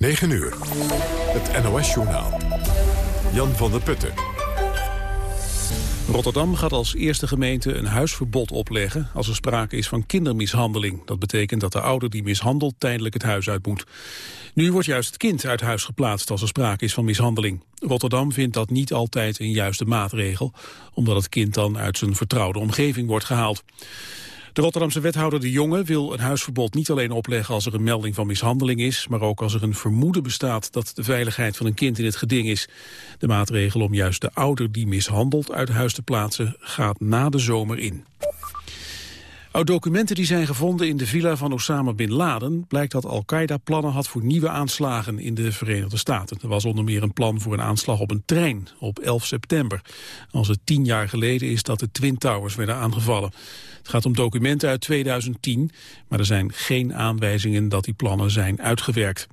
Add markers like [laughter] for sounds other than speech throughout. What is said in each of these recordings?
9 uur. Het NOS-journaal. Jan van der Putten. Rotterdam gaat als eerste gemeente een huisverbod opleggen als er sprake is van kindermishandeling. Dat betekent dat de ouder die mishandelt tijdelijk het huis uit moet. Nu wordt juist het kind uit huis geplaatst als er sprake is van mishandeling. Rotterdam vindt dat niet altijd een juiste maatregel, omdat het kind dan uit zijn vertrouwde omgeving wordt gehaald. De Rotterdamse wethouder De Jonge wil een huisverbod niet alleen opleggen als er een melding van mishandeling is, maar ook als er een vermoeden bestaat dat de veiligheid van een kind in het geding is. De maatregel om juist de ouder die mishandelt uit huis te plaatsen gaat na de zomer in. Uit documenten die zijn gevonden in de villa van Osama Bin Laden... blijkt dat Al-Qaeda plannen had voor nieuwe aanslagen in de Verenigde Staten. Er was onder meer een plan voor een aanslag op een trein op 11 september. Als het tien jaar geleden is dat de Twin Towers werden aangevallen. Het gaat om documenten uit 2010, maar er zijn geen aanwijzingen dat die plannen zijn uitgewerkt.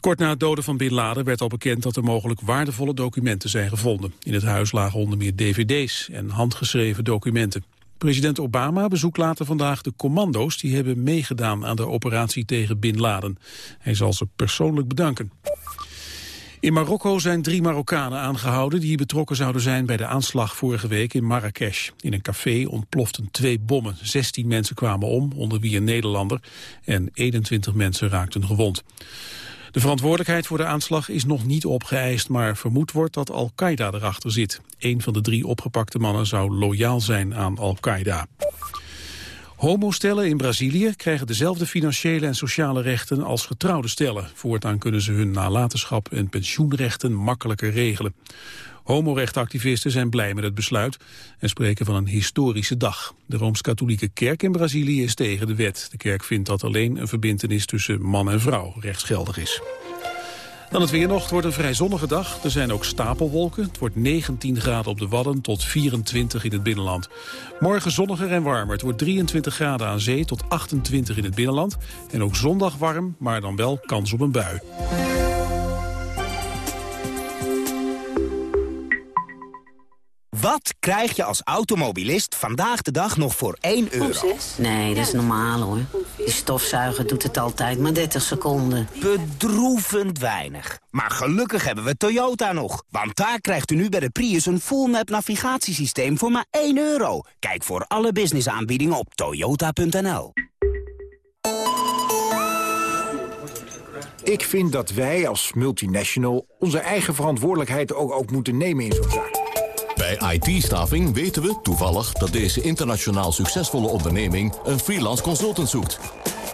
Kort na het doden van Bin Laden werd al bekend dat er mogelijk waardevolle documenten zijn gevonden. In het huis lagen onder meer dvd's en handgeschreven documenten. President Obama bezoekt later vandaag de commando's die hebben meegedaan aan de operatie tegen Bin Laden. Hij zal ze persoonlijk bedanken. In Marokko zijn drie Marokkanen aangehouden die betrokken zouden zijn bij de aanslag vorige week in Marrakesh. In een café ontploften twee bommen. 16 mensen kwamen om, onder wie een Nederlander, en 21 mensen raakten gewond. De verantwoordelijkheid voor de aanslag is nog niet opgeëist, maar vermoed wordt dat Al-Qaeda erachter zit. Een van de drie opgepakte mannen zou loyaal zijn aan Al-Qaeda. Homostellen in Brazilië krijgen dezelfde financiële en sociale rechten als getrouwde stellen. Voortaan kunnen ze hun nalatenschap en pensioenrechten makkelijker regelen. Homorechtactivisten zijn blij met het besluit en spreken van een historische dag. De Rooms-Katholieke Kerk in Brazilië is tegen de wet. De kerk vindt dat alleen een verbintenis tussen man en vrouw rechtsgeldig is. Dan het weer nog. Het wordt een vrij zonnige dag. Er zijn ook stapelwolken. Het wordt 19 graden op de Wadden tot 24 in het binnenland. Morgen zonniger en warmer. Het wordt 23 graden aan zee tot 28 in het binnenland. En ook zondag warm, maar dan wel kans op een bui. Wat krijg je als automobilist vandaag de dag nog voor 1 euro? Nee, dat is normaal hoor. Die stofzuiger doet het altijd maar 30 seconden. Bedroevend weinig. Maar gelukkig hebben we Toyota nog. Want daar krijgt u nu bij de Prius een full map navigatiesysteem voor maar 1 euro. Kijk voor alle businessaanbiedingen op toyota.nl. Ik vind dat wij als multinational onze eigen verantwoordelijkheid ook, ook moeten nemen in zo'n zaak. Bij IT-staving weten we toevallig dat deze internationaal succesvolle onderneming een freelance consultant zoekt.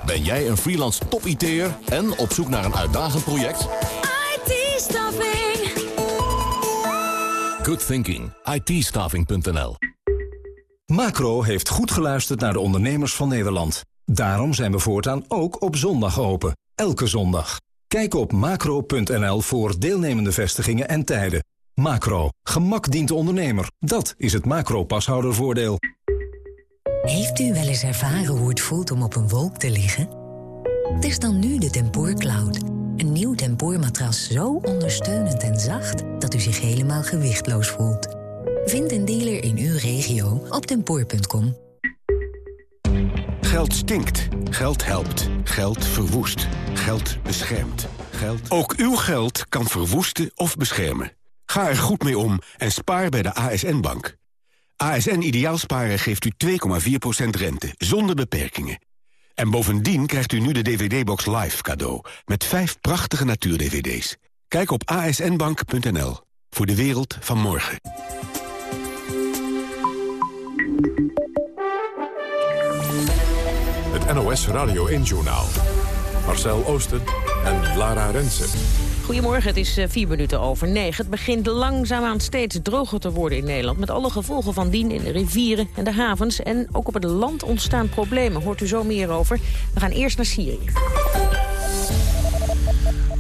Ben jij een freelance top-IT'er en op zoek naar een uitdagend project? IT-staving. Good thinking. it Macro heeft goed geluisterd naar de ondernemers van Nederland. Daarom zijn we voortaan ook op zondag open. Elke zondag. Kijk op macro.nl voor deelnemende vestigingen en tijden. Macro. Gemak dient de ondernemer. Dat is het macro-pashoudervoordeel. Heeft u wel eens ervaren hoe het voelt om op een wolk te liggen? Test dan nu de Tempoor Cloud. Een nieuw tempoormatras zo ondersteunend en zacht... dat u zich helemaal gewichtloos voelt. Vind een dealer in uw regio op tempoor.com. Geld stinkt. Geld helpt. Geld verwoest. Geld beschermt. Geld... Ook uw geld kan verwoesten of beschermen. Ga er goed mee om en spaar bij de ASN-bank. ASN Ideaalsparen geeft u 2,4% rente, zonder beperkingen. En bovendien krijgt u nu de DVD-box Live cadeau... met vijf prachtige natuur-DVD's. Kijk op asnbank.nl voor de wereld van morgen. Het NOS Radio 1-journaal. Marcel Oosten en Lara Rensen. Goedemorgen, het is eh, vier minuten over negen. Het begint langzaamaan steeds droger te worden in Nederland... met alle gevolgen van dien in de rivieren en de havens. En ook op het land ontstaan problemen. Hoort u zo meer over. We gaan eerst naar Syrië.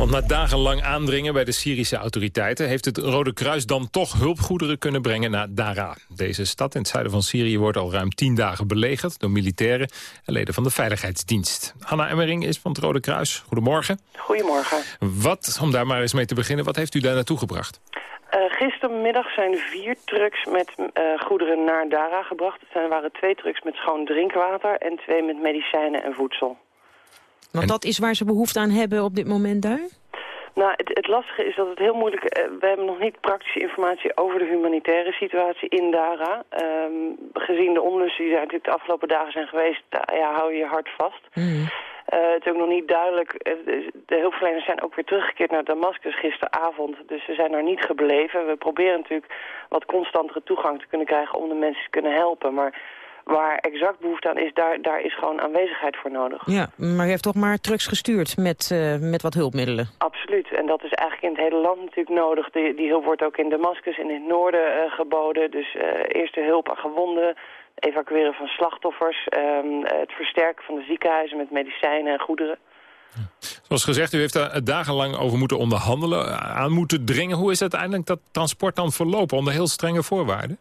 Want na dagenlang aandringen bij de Syrische autoriteiten... heeft het Rode Kruis dan toch hulpgoederen kunnen brengen naar Dara. Deze stad in het zuiden van Syrië wordt al ruim tien dagen belegerd... door militairen en leden van de Veiligheidsdienst. Hanna Emmering is van het Rode Kruis. Goedemorgen. Goedemorgen. Wat, om daar maar eens mee te beginnen, wat heeft u daar naartoe gebracht? Uh, gistermiddag zijn vier trucks met uh, goederen naar Dara gebracht. Er waren twee trucks met schoon drinkwater en twee met medicijnen en voedsel. Want dat is waar ze behoefte aan hebben op dit moment daar? Nou, het, het, lastige is dat het heel moeilijk... Uh, we hebben nog niet praktische informatie over de humanitaire situatie in Dara. Um, gezien de onlusten die er natuurlijk de afgelopen dagen zijn geweest... ja, hou je je hart vast. Mm. Uh, het is ook nog niet duidelijk. Uh, de hulpverleners zijn ook weer teruggekeerd naar Damascus gisteravond. Dus ze zijn er niet gebleven. We proberen natuurlijk wat constantere toegang te kunnen krijgen om de mensen te kunnen helpen. Maar waar exact behoefte aan is, daar, daar is gewoon aanwezigheid voor nodig. Ja, maar u heeft toch maar trucks gestuurd met, uh, met wat hulpmiddelen? Absoluut. En dat is eigenlijk in het hele land natuurlijk nodig. Die, die hulp wordt ook in Damascus en in het noorden geboden. Dus eerste hulp aan gewonden evacueren van slachtoffers, um, het versterken van de ziekenhuizen met medicijnen en goederen. Zoals gezegd, u heeft daar dagenlang over moeten onderhandelen, aan moeten dringen. Hoe is uiteindelijk dat transport dan verlopen onder heel strenge voorwaarden?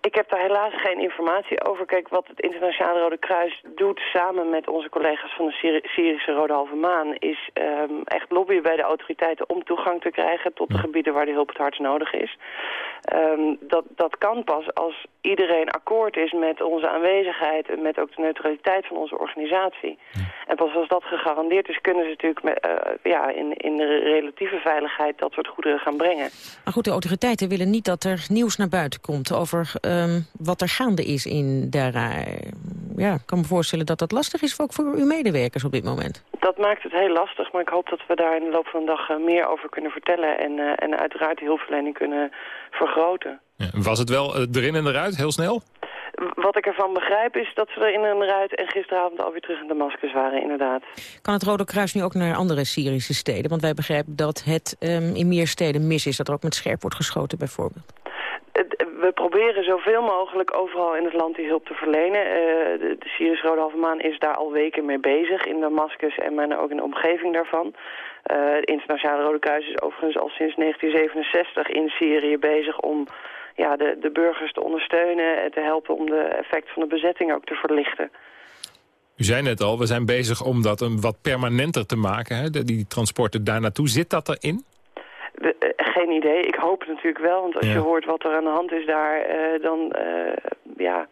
Ik heb daar helaas geen informatie over. Kijk, wat het Internationale Rode Kruis doet samen met onze collega's van de Syrische Rode Halve Maan... is um, echt lobbyen bij de autoriteiten om toegang te krijgen tot de gebieden waar de hulp het hardst nodig is. Um, dat, dat kan pas als iedereen akkoord is met onze aanwezigheid... en met ook de neutraliteit van onze organisatie. En pas als dat gegarandeerd is, kunnen ze natuurlijk met, uh, ja, in, in de relatieve veiligheid... dat soort goederen gaan brengen. Maar goed, de autoriteiten willen niet dat er nieuws naar buiten komt... over um, wat er gaande is in Dara. Ja, ik kan me voorstellen dat dat lastig is ook voor uw medewerkers op dit moment. Dat maakt het heel lastig, maar ik hoop dat we daar in de loop van de dag uh, meer over kunnen vertellen... en, uh, en uiteraard de hulpverlening kunnen vergroten. Ja, was het wel erin en eruit, heel snel? Wat ik ervan begrijp is dat ze er in en eruit en gisteravond alweer terug in Damascus waren, inderdaad. Kan het Rode Kruis nu ook naar andere Syrische steden? Want wij begrijpen dat het um, in meer steden mis is, dat er ook met scherp wordt geschoten bijvoorbeeld we proberen zoveel mogelijk overal in het land die hulp te verlenen. Uh, de, de Syrische Rode Halve Maan is daar al weken mee bezig, in Damascus en maar ook in de omgeving daarvan. Uh, het Internationale Rode Kruis is overigens al sinds 1967 in Syrië bezig om ja, de, de burgers te ondersteunen en te helpen om de effect van de bezetting ook te verlichten. U zei net al, we zijn bezig om dat een wat permanenter te maken, hè? die transporten daar naartoe. Zit dat erin? De, uh, geen idee. Ik hoop het natuurlijk wel, want als ja. je hoort wat er aan de hand is daar, uh, dan uh, ja,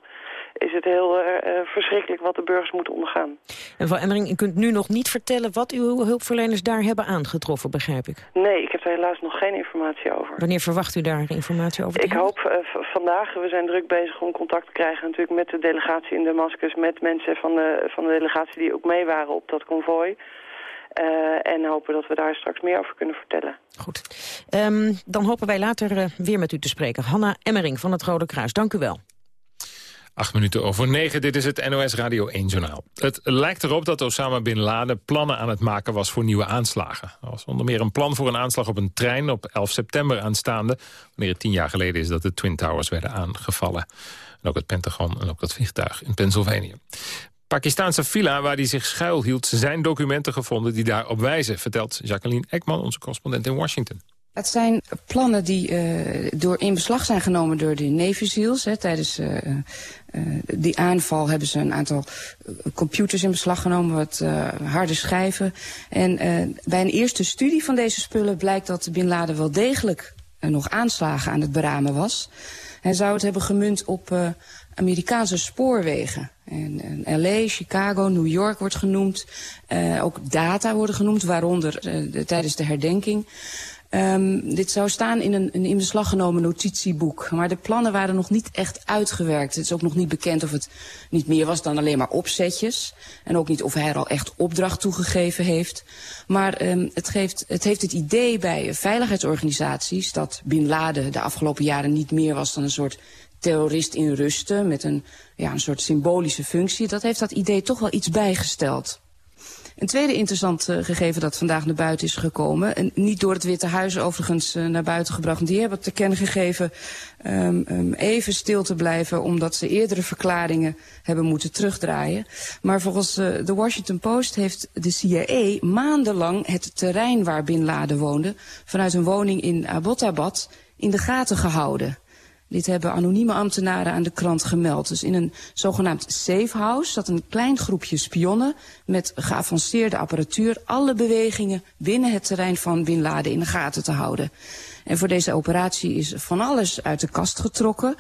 is het heel verschrikkelijk wat de burgers moeten ondergaan. En mevrouw Emmering, u kunt nu nog niet vertellen wat uw hulpverleners daar hebben aangetroffen, begrijp ik? Nee, ik heb daar helaas nog geen informatie over. Wanneer verwacht u daar informatie over? Ik hoop vandaag, we zijn druk bezig om contact te krijgen natuurlijk met de delegatie in Damascus, met mensen van de, van de delegatie die ook mee waren op dat konvooi. Uh, en hopen dat we daar straks meer over kunnen vertellen. Goed. Um, dan hopen wij later uh, weer met u te spreken. Hanna Emmering van het Rode Kruis, dank u wel. Acht minuten over negen, dit is het NOS Radio 1 Journaal. Het lijkt erop dat Osama Bin Laden plannen aan het maken was voor nieuwe aanslagen. Er was onder meer een plan voor een aanslag op een trein op 11 september aanstaande... wanneer het tien jaar geleden is dat de Twin Towers werden aangevallen. En ook het Pentagon en ook dat vliegtuig in Pennsylvania. Pakistaanse villa waar hij zich schuilhield... zijn documenten gevonden die daarop wijzen... vertelt Jacqueline Ekman, onze correspondent in Washington. Het zijn plannen die uh, door in beslag zijn genomen door de Navy. Tijdens uh, uh, die aanval hebben ze een aantal computers in beslag genomen, wat harde schijven. En bij een eerste studie van deze spullen blijkt dat Bin Laden wel degelijk nog aanslagen aan het beramen was. Hij zou het hebben gemunt op Amerikaanse spoorwegen. En, en LA, Chicago, New York wordt genoemd. Uh, ook data worden genoemd, waaronder uh, de, tijdens de herdenking. Um, dit zou staan in een, in beslag genomen notitieboek. Maar de plannen waren nog niet echt uitgewerkt. Het is ook nog niet bekend of het niet meer was dan alleen maar opzetjes. En ook niet of hij er al echt opdracht toegegeven heeft. Maar um, het, geeft, het heeft het idee bij veiligheidsorganisaties... dat Bin Laden de afgelopen jaren niet meer was dan een soort terrorist in rusten... met een, ja, een soort symbolische functie. Dat heeft dat idee toch wel iets bijgesteld. Een tweede interessant uh, gegeven dat vandaag naar buiten is gekomen... en niet door het Witte Huis overigens uh, naar buiten gebracht... die hebben te kennen gegeven um, um, even stil te blijven... omdat ze eerdere verklaringen hebben moeten terugdraaien. Maar volgens uh, de Washington Post heeft de CIA maandenlang... het terrein waar Bin Laden woonde... vanuit een woning in Abbottabad in de gaten gehouden... Dit hebben anonieme ambtenaren aan de krant gemeld. Dus in een zogenaamd safe house zat een klein groepje spionnen... met geavanceerde apparatuur alle bewegingen binnen het terrein van Bin Laden in de gaten te houden. En voor deze operatie is van alles uit de kast getrokken.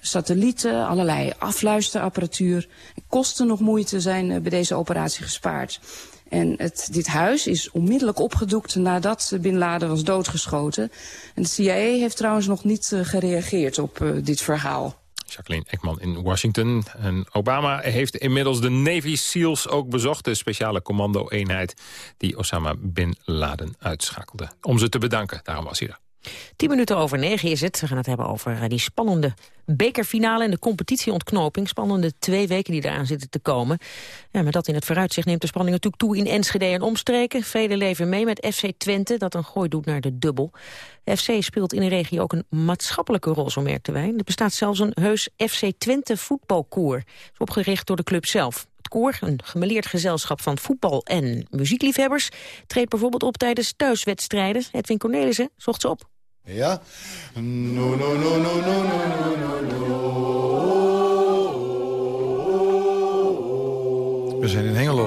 Satellieten, allerlei afluisterapparatuur. Kosten nog moeite zijn bij deze operatie gespaard. En het, dit huis is onmiddellijk opgedoekt nadat Bin Laden was doodgeschoten. En de CIA heeft trouwens nog niet uh, gereageerd op uh, dit verhaal. Jacqueline Ekman in Washington. En Obama heeft inmiddels de Navy SEALs ook bezocht. De speciale commando-eenheid die Osama Bin Laden uitschakelde. Om ze te bedanken, daarom was hij er. Tien minuten over negen is het. We gaan het hebben over eh, die spannende bekerfinale en de competitieontknoping. Spannende twee weken die eraan zitten te komen. Ja, dat in het vooruitzicht neemt de spanning natuurlijk toe in Enschede en omstreken. Velen leven mee met FC Twente, dat een gooi doet naar de dubbel. FC speelt in de regio ook een maatschappelijke rol, zo merkte wij. Er bestaat zelfs een heus FC Twente voetbalkoor. opgericht door de club zelf. Het koor, een gemeleerd gezelschap van voetbal- en muziekliefhebbers... treedt bijvoorbeeld op tijdens thuiswedstrijden. Edwin Cornelissen zocht ze op. Ja? No, no, no, no, no, no, no, no. We zijn in Hengelo,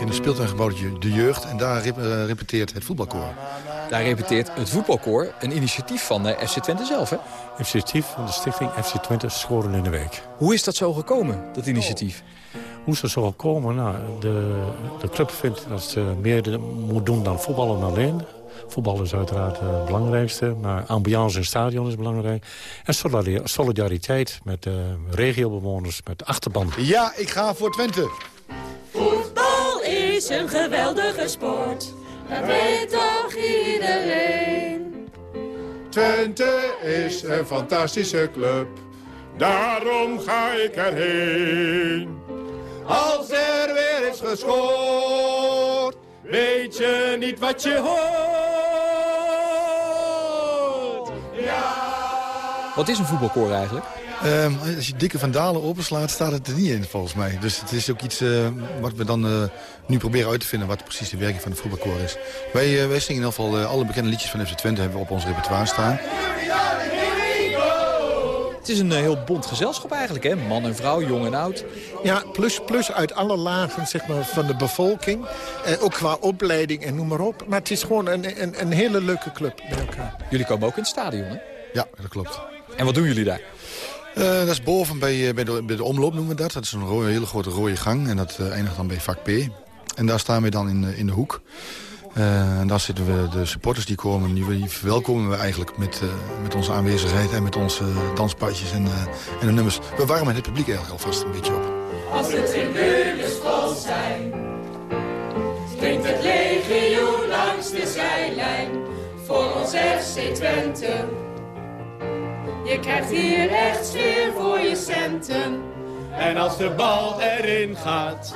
in een speeltuingebouwtje De Jeugd... en daar rep uh, repeteert het voetbalkoor. Daar repeteert het voetbalkoor, een initiatief van uh, FC Twente zelf, hè? Initiatief van de stichting FC Twente Schoren in de Week. Hoe is dat zo gekomen, dat initiatief? Hoe is dat zo gekomen? Nou, de, de club vindt dat ze meer moet doen dan voetballen alleen. Voetbal is uiteraard het belangrijkste, maar ambiance in het stadion is belangrijk. En solidariteit met de regiobewoners, met de achterban. Ja, ik ga voor Twente. Voetbal is een geweldige sport, dat weet toch iedereen. Twente is een fantastische club, daarom ga ik erheen. Als er weer is gescoord, weet je niet wat je hoort. Ja. Wat is een voetbalkoor eigenlijk? Um, als je dikke vandalen openslaat, staat het er niet in volgens mij. Dus het is ook iets uh, wat we dan uh, nu proberen uit te vinden... wat precies de werking van de voetbalkoor is. Wij, uh, wij zingen in ieder geval alle bekende liedjes van FC Twente... hebben we op ons repertoire staan. Het is een heel bond gezelschap eigenlijk, hè? Man en vrouw, jong en oud. Ja, plus, plus uit alle lagen zeg maar, van de bevolking. Eh, ook qua opleiding en noem maar op. Maar het is gewoon een, een, een hele leuke club bij elkaar. Jullie komen ook in het stadion, hè? Ja, dat klopt. En wat doen jullie daar? Uh, dat is boven bij, bij, de, bij de omloop noemen we dat. Dat is een rode, hele grote rode gang en dat uh, eindigt dan bij vak P. En daar staan we dan in, in de hoek. Uh, en daar zitten we de supporters die komen, die verwelkomen we eigenlijk met, uh, met onze aanwezigheid en met onze danspadjes en, en de nummers. We warmen het publiek eigenlijk alvast een beetje op. Als de tribunes vol zijn, klinkt het legioen langs de zijlijn voor ons FC Twente. Je krijgt hier echt sfeer voor je centen. En als de bal erin gaat,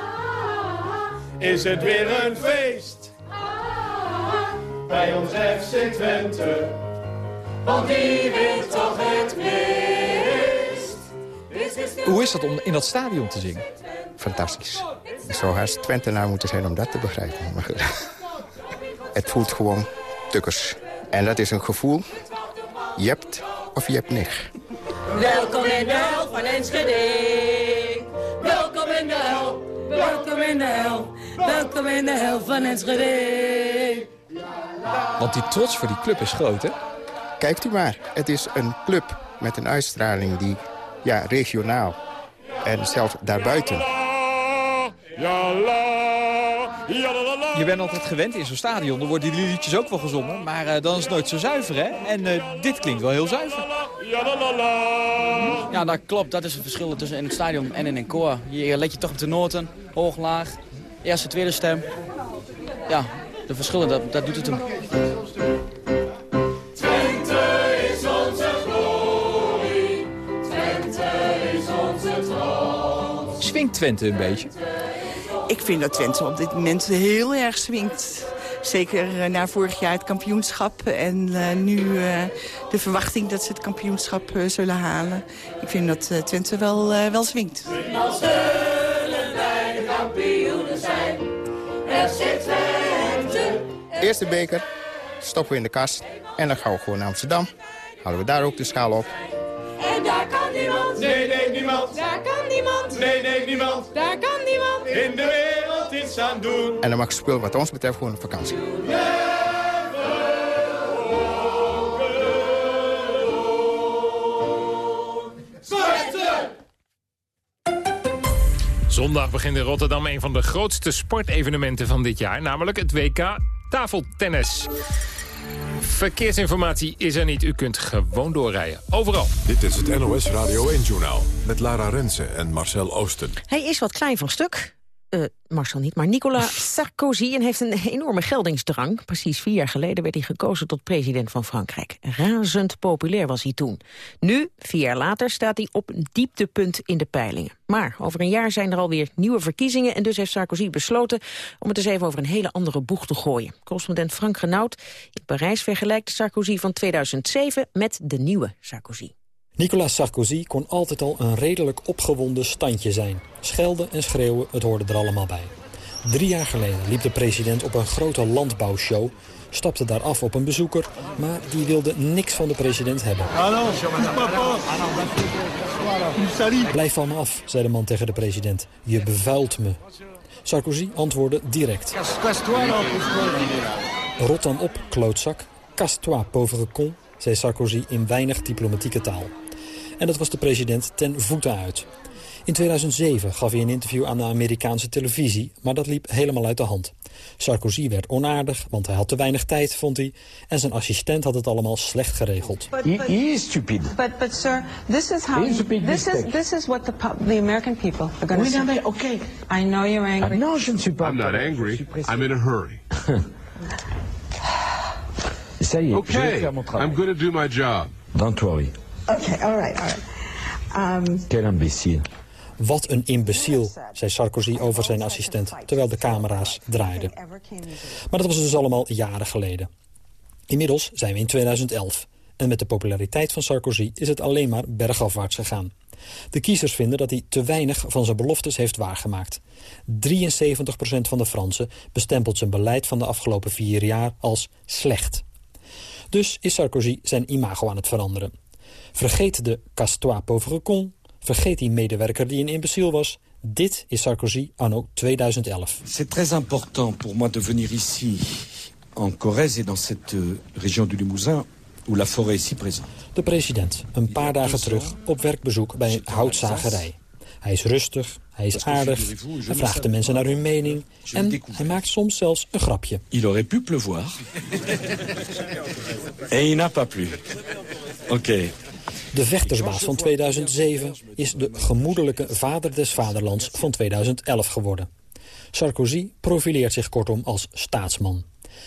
is het weer een feest bij ons FC Twente. Want die wint toch het meest. Hoe is dat om in dat stadion te zingen? Fantastisch. Het zou haast Twentenaar moeten zijn om dat te begrijpen. Maar [laughs] het voelt gewoon tukkers. En dat is een gevoel. Je hebt of je hebt niks. Welkom in de hel van Enschede. Welkom in de hel. Welkom in de hel. Welkom in de hel van Enschede. Want die trots voor die club is groot, hè? Kijkt u maar. Het is een club met een uitstraling die, ja, regionaal en zelfs daarbuiten. Je bent altijd gewend in zo'n stadion. Er worden die liedjes ook wel gezongen. Maar uh, dan is het nooit zo zuiver, hè? En uh, dit klinkt wel heel zuiver. Ja, dat klopt. Dat is het verschil tussen in het stadion en in een koor. Je let je toch op de noten. Hoog, laag. Eerste, tweede stem. Ja, de verschillen, dat, dat doet het hem. Twente is onze glorie, Twente is onze trots. Swingt Twente een beetje? Ik vind dat Twente op dit moment heel erg swingt. Zeker na vorig jaar het kampioenschap en uh, nu uh, de verwachting dat ze het kampioenschap uh, zullen halen. Ik vind dat Twente wel, wel swingt. Als zullen wij de kampioenen zijn, er zit Twente. Eerste beker, stoppen we in de kast en dan gaan we gewoon naar Amsterdam. Halen we daar ook de schaal op. En daar kan niemand. Nee, nee, niemand. Daar kan niemand. Nee, nee, niemand. Daar kan niemand. In de wereld iets aan doen. En dan mag het spul wat ons betreft gewoon op vakantie. Zondag begint in Rotterdam een van de grootste sportevenementen van dit jaar, namelijk het WK tafeltennis. Verkeersinformatie is er niet. U kunt gewoon doorrijden. Overal. Dit is het NOS Radio 1-journaal met Lara Rensen en Marcel Oosten. Hij is wat klein van stuk. Uh, Marcel niet, maar Nicolas Sarkozy en heeft een enorme geldingsdrang. Precies vier jaar geleden werd hij gekozen tot president van Frankrijk. Razend populair was hij toen. Nu, vier jaar later, staat hij op een dieptepunt in de peilingen. Maar over een jaar zijn er alweer nieuwe verkiezingen... en dus heeft Sarkozy besloten om het eens even over een hele andere boeg te gooien. Correspondent Frank Renaud in Parijs vergelijkt de Sarkozy van 2007 met de nieuwe Sarkozy. Nicolas Sarkozy kon altijd al een redelijk opgewonden standje zijn. Schelden en schreeuwen, het hoorde er allemaal bij. Drie jaar geleden liep de president op een grote landbouwshow... stapte daar af op een bezoeker, maar die wilde niks van de president hebben. Blijf van me af, zei de man tegen de president. Je bevuilt me. Sarkozy antwoordde direct. Rot dan op, klootzak. Casse-toi, pauvre con, zei Sarkozy in weinig diplomatieke taal. En dat was de president ten voeten uit. In 2007 gaf hij een interview aan de Amerikaanse televisie, maar dat liep helemaal uit de hand. Sarkozy werd onaardig, want hij had te weinig tijd, vond hij. En zijn assistent had het allemaal slecht geregeld. He, is stupid. But, but sir, this is how... This is, this is what the, the American people are going to say. Okay. I know you're angry. Non, je ne suis pas... I'm not angry. I'm in a hurry. [laughs] Ça y est, okay. I'm going to do my job. Don't worry. Okay, all right, all right. Um... Quel imbécile. Wat een imbeciel, zei Sarkozy over zijn assistent, terwijl de camera's draaiden. Maar dat was dus allemaal jaren geleden. Inmiddels zijn we in 2011. En met de populariteit van Sarkozy is het alleen maar bergafwaarts gegaan. De kiezers vinden dat hij te weinig van zijn beloftes heeft waargemaakt. 73% van de Fransen bestempelt zijn beleid van de afgelopen vier jaar als slecht. Dus is Sarkozy zijn imago aan het veranderen. Vergeet de castois pauvre con. Vergeet die medewerker die een imbeciel was. Dit is Sarkozy anno 2011. C'est très important pour moi de venir ici, en Corrèze et dans cette euh, région du Limousin, où la forêt est si présente. De president, een paar dagen terug, op werkbezoek bij een houtzagerij. Hij is rustig, hij is aardig, hij vraagt de mensen naar hun mening... en hij maakt soms zelfs een grapje. Il aurait pu pleuvoir. [laughs] Et il n'a pas plu. Oké. De vechtersbaas van 2007 is de gemoedelijke vader des vaderlands van 2011 geworden. Sarkozy profileert zich kortom als staatsman.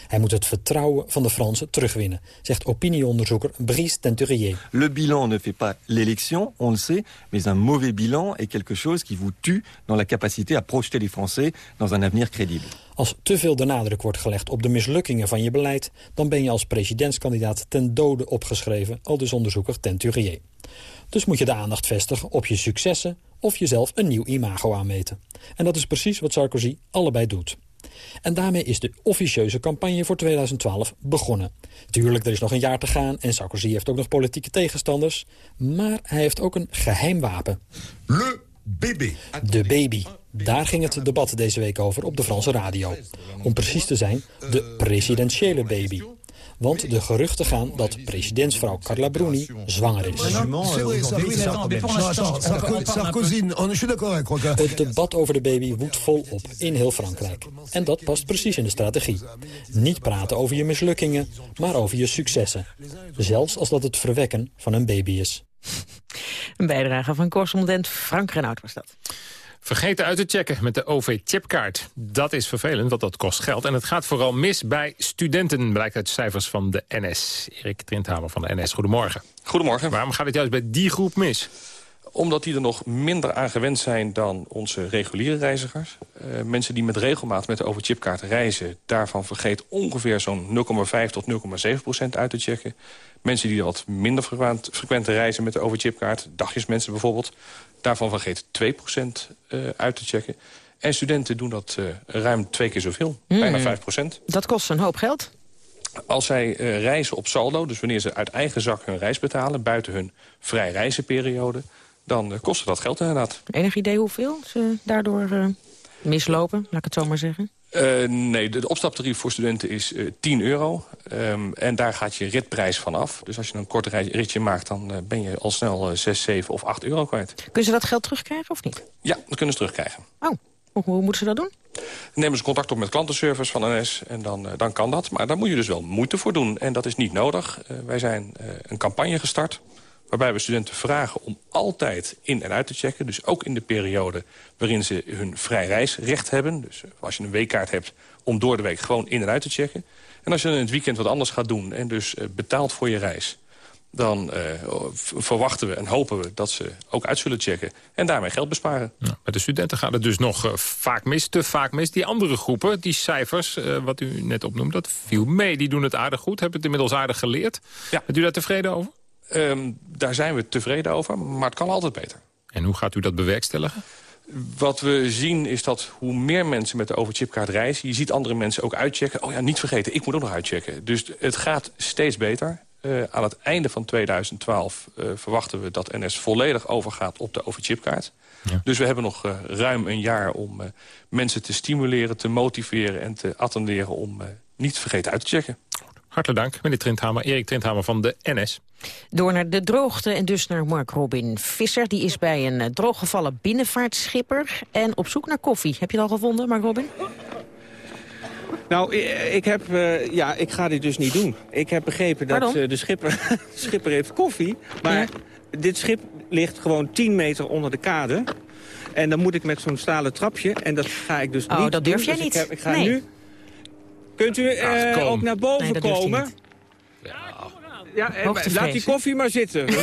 Hij moet het vertrouwen van de Fransen terugwinnen, zegt opinieonderzoeker Brice Tenturier. Le bilan ne fait pas l'élection, on le sait, mais un mauvais bilan est quelque chose qui vous tue dans la capacité à projeter les Français dans un avenir crédible. Als te veel de nadruk wordt gelegd op de mislukkingen van je beleid... dan ben je als presidentskandidaat ten dode opgeschreven, al dus onderzoeker Tenturier. Dus moet je de aandacht vestigen op je successen of jezelf een nieuw imago aanmeten. En dat is precies wat Sarkozy allebei doet. En daarmee is de officieuze campagne voor 2012 begonnen. Tuurlijk, er is nog een jaar te gaan en Sarkozy heeft ook nog politieke tegenstanders. Maar hij heeft ook een geheim wapen. Le bébé. De baby. Daar ging het debat deze week over op de Franse radio. Om precies te zijn, de presidentiële baby. Want de geruchten gaan dat presidentsvrouw Carla Bruni zwanger is. Het debat over de baby woedt volop in heel Frankrijk. En dat past precies in de strategie. Niet praten over je mislukkingen, maar over je successen. Zelfs als dat het verwekken van een baby is. Een bijdrage van correspondent Frank Renaud was dat. Vergeten uit te checken met de OV-chipkaart. Dat is vervelend, want dat kost geld. En het gaat vooral mis bij studenten, blijkt uit cijfers van de NS. Erik Trinthamer van de NS, goedemorgen. Goedemorgen. Waarom gaat het juist bij die groep mis? Omdat die er nog minder aan gewend zijn dan onze reguliere reizigers. Uh, mensen die met regelmaat met de overchipkaart reizen... daarvan vergeet ongeveer zo'n 0,5 tot 0,7 procent uit te checken. Mensen die wat minder frequent, frequent reizen met de overchipkaart... dagjesmensen bijvoorbeeld, daarvan vergeet 2 procent uh, uit te checken. En studenten doen dat uh, ruim twee keer zoveel, mm. bijna 5 procent. Dat kost een hoop geld. Als zij uh, reizen op saldo, dus wanneer ze uit eigen zak hun reis betalen... buiten hun vrij reizenperiode dan kostte dat geld inderdaad. Enig idee hoeveel ze daardoor mislopen, laat ik het zo maar zeggen? Uh, nee, de, de, opstaptarief voor studenten is uh, 10 euro. Um, en daar gaat je ritprijs van af. Dus als je een kort ritje maakt, dan uh, ben je al snel 6, 7 of 8 euro kwijt. Kunnen ze dat geld terugkrijgen of niet? Ja, dat kunnen ze terugkrijgen. Oh, hoe, hoe moeten ze dat doen? Dan nemen ze contact op met klantenservice van NS en dan, dan kan dat. Maar daar moet je dus wel moeite voor doen. En dat is niet nodig. wij zijn een campagne gestart waarbij we studenten vragen om altijd in en uit te checken. Dus ook in de periode waarin ze hun vrij reisrecht hebben. Dus als je een weekkaart hebt, om door de week gewoon in en uit te checken. En als je dan in het weekend wat anders gaat doen en dus betaalt voor je reis dan uh, verwachten we en hopen we dat ze ook uit zullen checken... en daarmee geld besparen. Ja, bij de studenten gaat het dus nog uh, vaak mis, te vaak mis. Die andere groepen, die cijfers, uh, wat u net opnoemt, dat viel mee. Die doen het aardig goed, hebben het inmiddels aardig geleerd. Ja. Bent u daar tevreden over? Um, daar zijn we tevreden over, maar het kan altijd beter. En hoe gaat u dat bewerkstelligen? Wat we zien is dat hoe meer mensen met de overchipkaart reizen... je ziet andere mensen ook uitchecken. Oh ja, niet vergeten, ik moet ook nog uitchecken. Dus het gaat steeds beter. Uh, aan het einde van 2012 uh, verwachten we dat NS volledig overgaat op de overchipkaart. Ja. Dus we hebben nog uh, ruim een jaar om mensen te stimuleren, te motiveren... en te attenderen om niet vergeten uit te checken. Hartelijk dank, meneer Trindhamer. Erik Trindhamer van de NS. Door naar de droogte en dus naar Mark Robin Visser. Die is bij een uh, drooggevallen binnenvaartschipper en op zoek naar koffie. Heb je het al gevonden, Mark Robin? Nou, ik, heb, uh, ja, ik ga dit dus niet doen. Ik heb begrepen dat uh, de schipper, [laughs] schipper heeft koffie. Maar ja. dit schip ligt gewoon 10 meter onder de kade. En dan moet ik met zo'n stalen trapje. En dat ga ik dus oh, niet dat durf doen. jij dus niet? Ik, heb, ik ga nee. nu... Kunt u uh, Ach, ook naar boven nee, komen? Ja, en laat die koffie maar zitten. [laughs]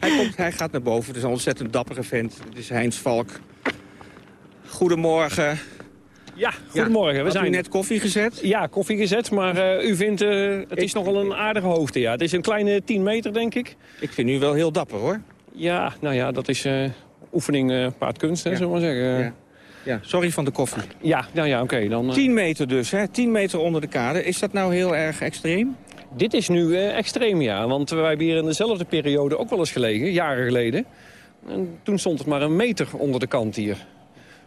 hij, komt, hij gaat naar boven. Het is een ontzettend dappere vent. Het is Heinz Valk. Goedemorgen. Ja, goedemorgen. Ja. We zijn u net koffie gezet? Ja, koffie gezet, maar uh, u vindt uh, het is nogal een aardige hoogte. Ja. Het is een kleine 10 meter, denk ik. Ik vind u wel heel dapper, hoor. Ja, nou ja, dat is uh, oefening paardkunst, hè, ja. zullen we maar zeggen. Ja. Ja, sorry van de koffie. Ja, nou ja, oké. Okay, dan. 10 meter dus, hè? 10 meter onder de kade. Is dat nou heel erg extreem? Dit is nu uh, extreem, ja. Want wij hebben hier in dezelfde periode ook wel eens gelegen, jaren geleden. En toen stond het maar een meter onder de kant hier.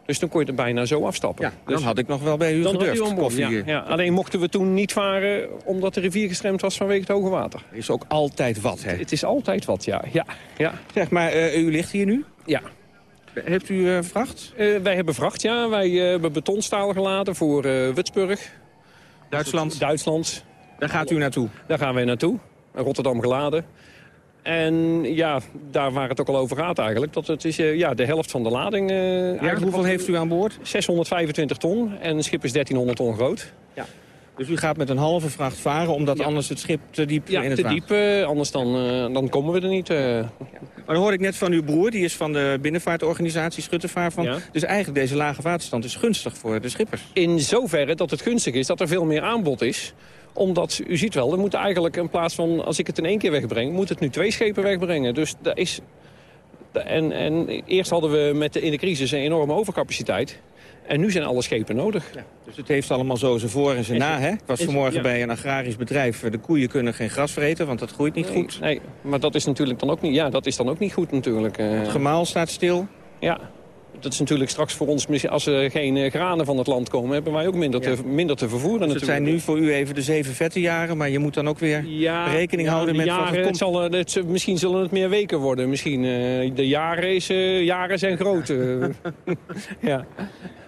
Dus dan kon je er bijna zo afstappen. Ja, dus dan had ik nog wel bij u dan gedurfd, had u koffie. Ja, ja, alleen mochten we toen niet varen omdat de rivier gestremd was vanwege het hoge water. Er is ook altijd wat, hè? Het is altijd wat, ja. ja, ja. Zeg maar, uh, u ligt hier nu? Ja. Hebt u uh, vracht? Uh, wij hebben vracht, ja. Wij uh, hebben betonstaal geladen voor Wutsburg. Duitsland? Duitsland. Daar gaat u naartoe? Daar gaan wij naartoe. Rotterdam geladen. En ja, daar waar het ook al over gaat eigenlijk. Dat het is ja, de helft van de lading. ja, hoeveel heeft u aan boord? 625 ton. En het schip is 1300 ton groot. Ja. Dus u gaat met een halve vracht varen, omdat ja. anders het schip te diep ja, in het te diep. Uh, anders dan, uh, dan komen we er niet. Uh. Ja. Maar dan hoorde ik net van uw broer, die is van de binnenvaartorganisatie Schuttevaar. Van. Dus eigenlijk deze lage waterstand is gunstig voor de schippers. In zoverre dat het gunstig is dat er veel meer aanbod is omdat, u ziet wel, er moet eigenlijk in plaats van... als ik het in één keer wegbreng, moet het nu twee schepen wegbrengen. Dus dat is... En, en eerst hadden we met de, in de crisis een enorme overcapaciteit. En nu zijn alle schepen nodig. Ja, dus het heeft allemaal zo zijn voor en zijn na. Hè? Ik was vanmorgen ja. bij een agrarisch bedrijf. De koeien kunnen geen gras vreten, want dat groeit niet nee, goed. Nee, maar dat is natuurlijk dan ook niet, ja, dat is dan ook niet goed natuurlijk. Uh, het gemaal staat stil. Ja, dat is natuurlijk straks voor ons, als er geen granen van het land komen... hebben wij ook minder, te, ja. minder te vervoeren dus natuurlijk. Het zijn nu voor u even de zeven vette jaren... maar je moet dan ook weer ja, rekening ja, houden met jaren, wat het komt. Het zal, het, misschien zullen het meer weken worden. Misschien, uh, de jaren, is, uh, jaren zijn groot. [laughs] Ja.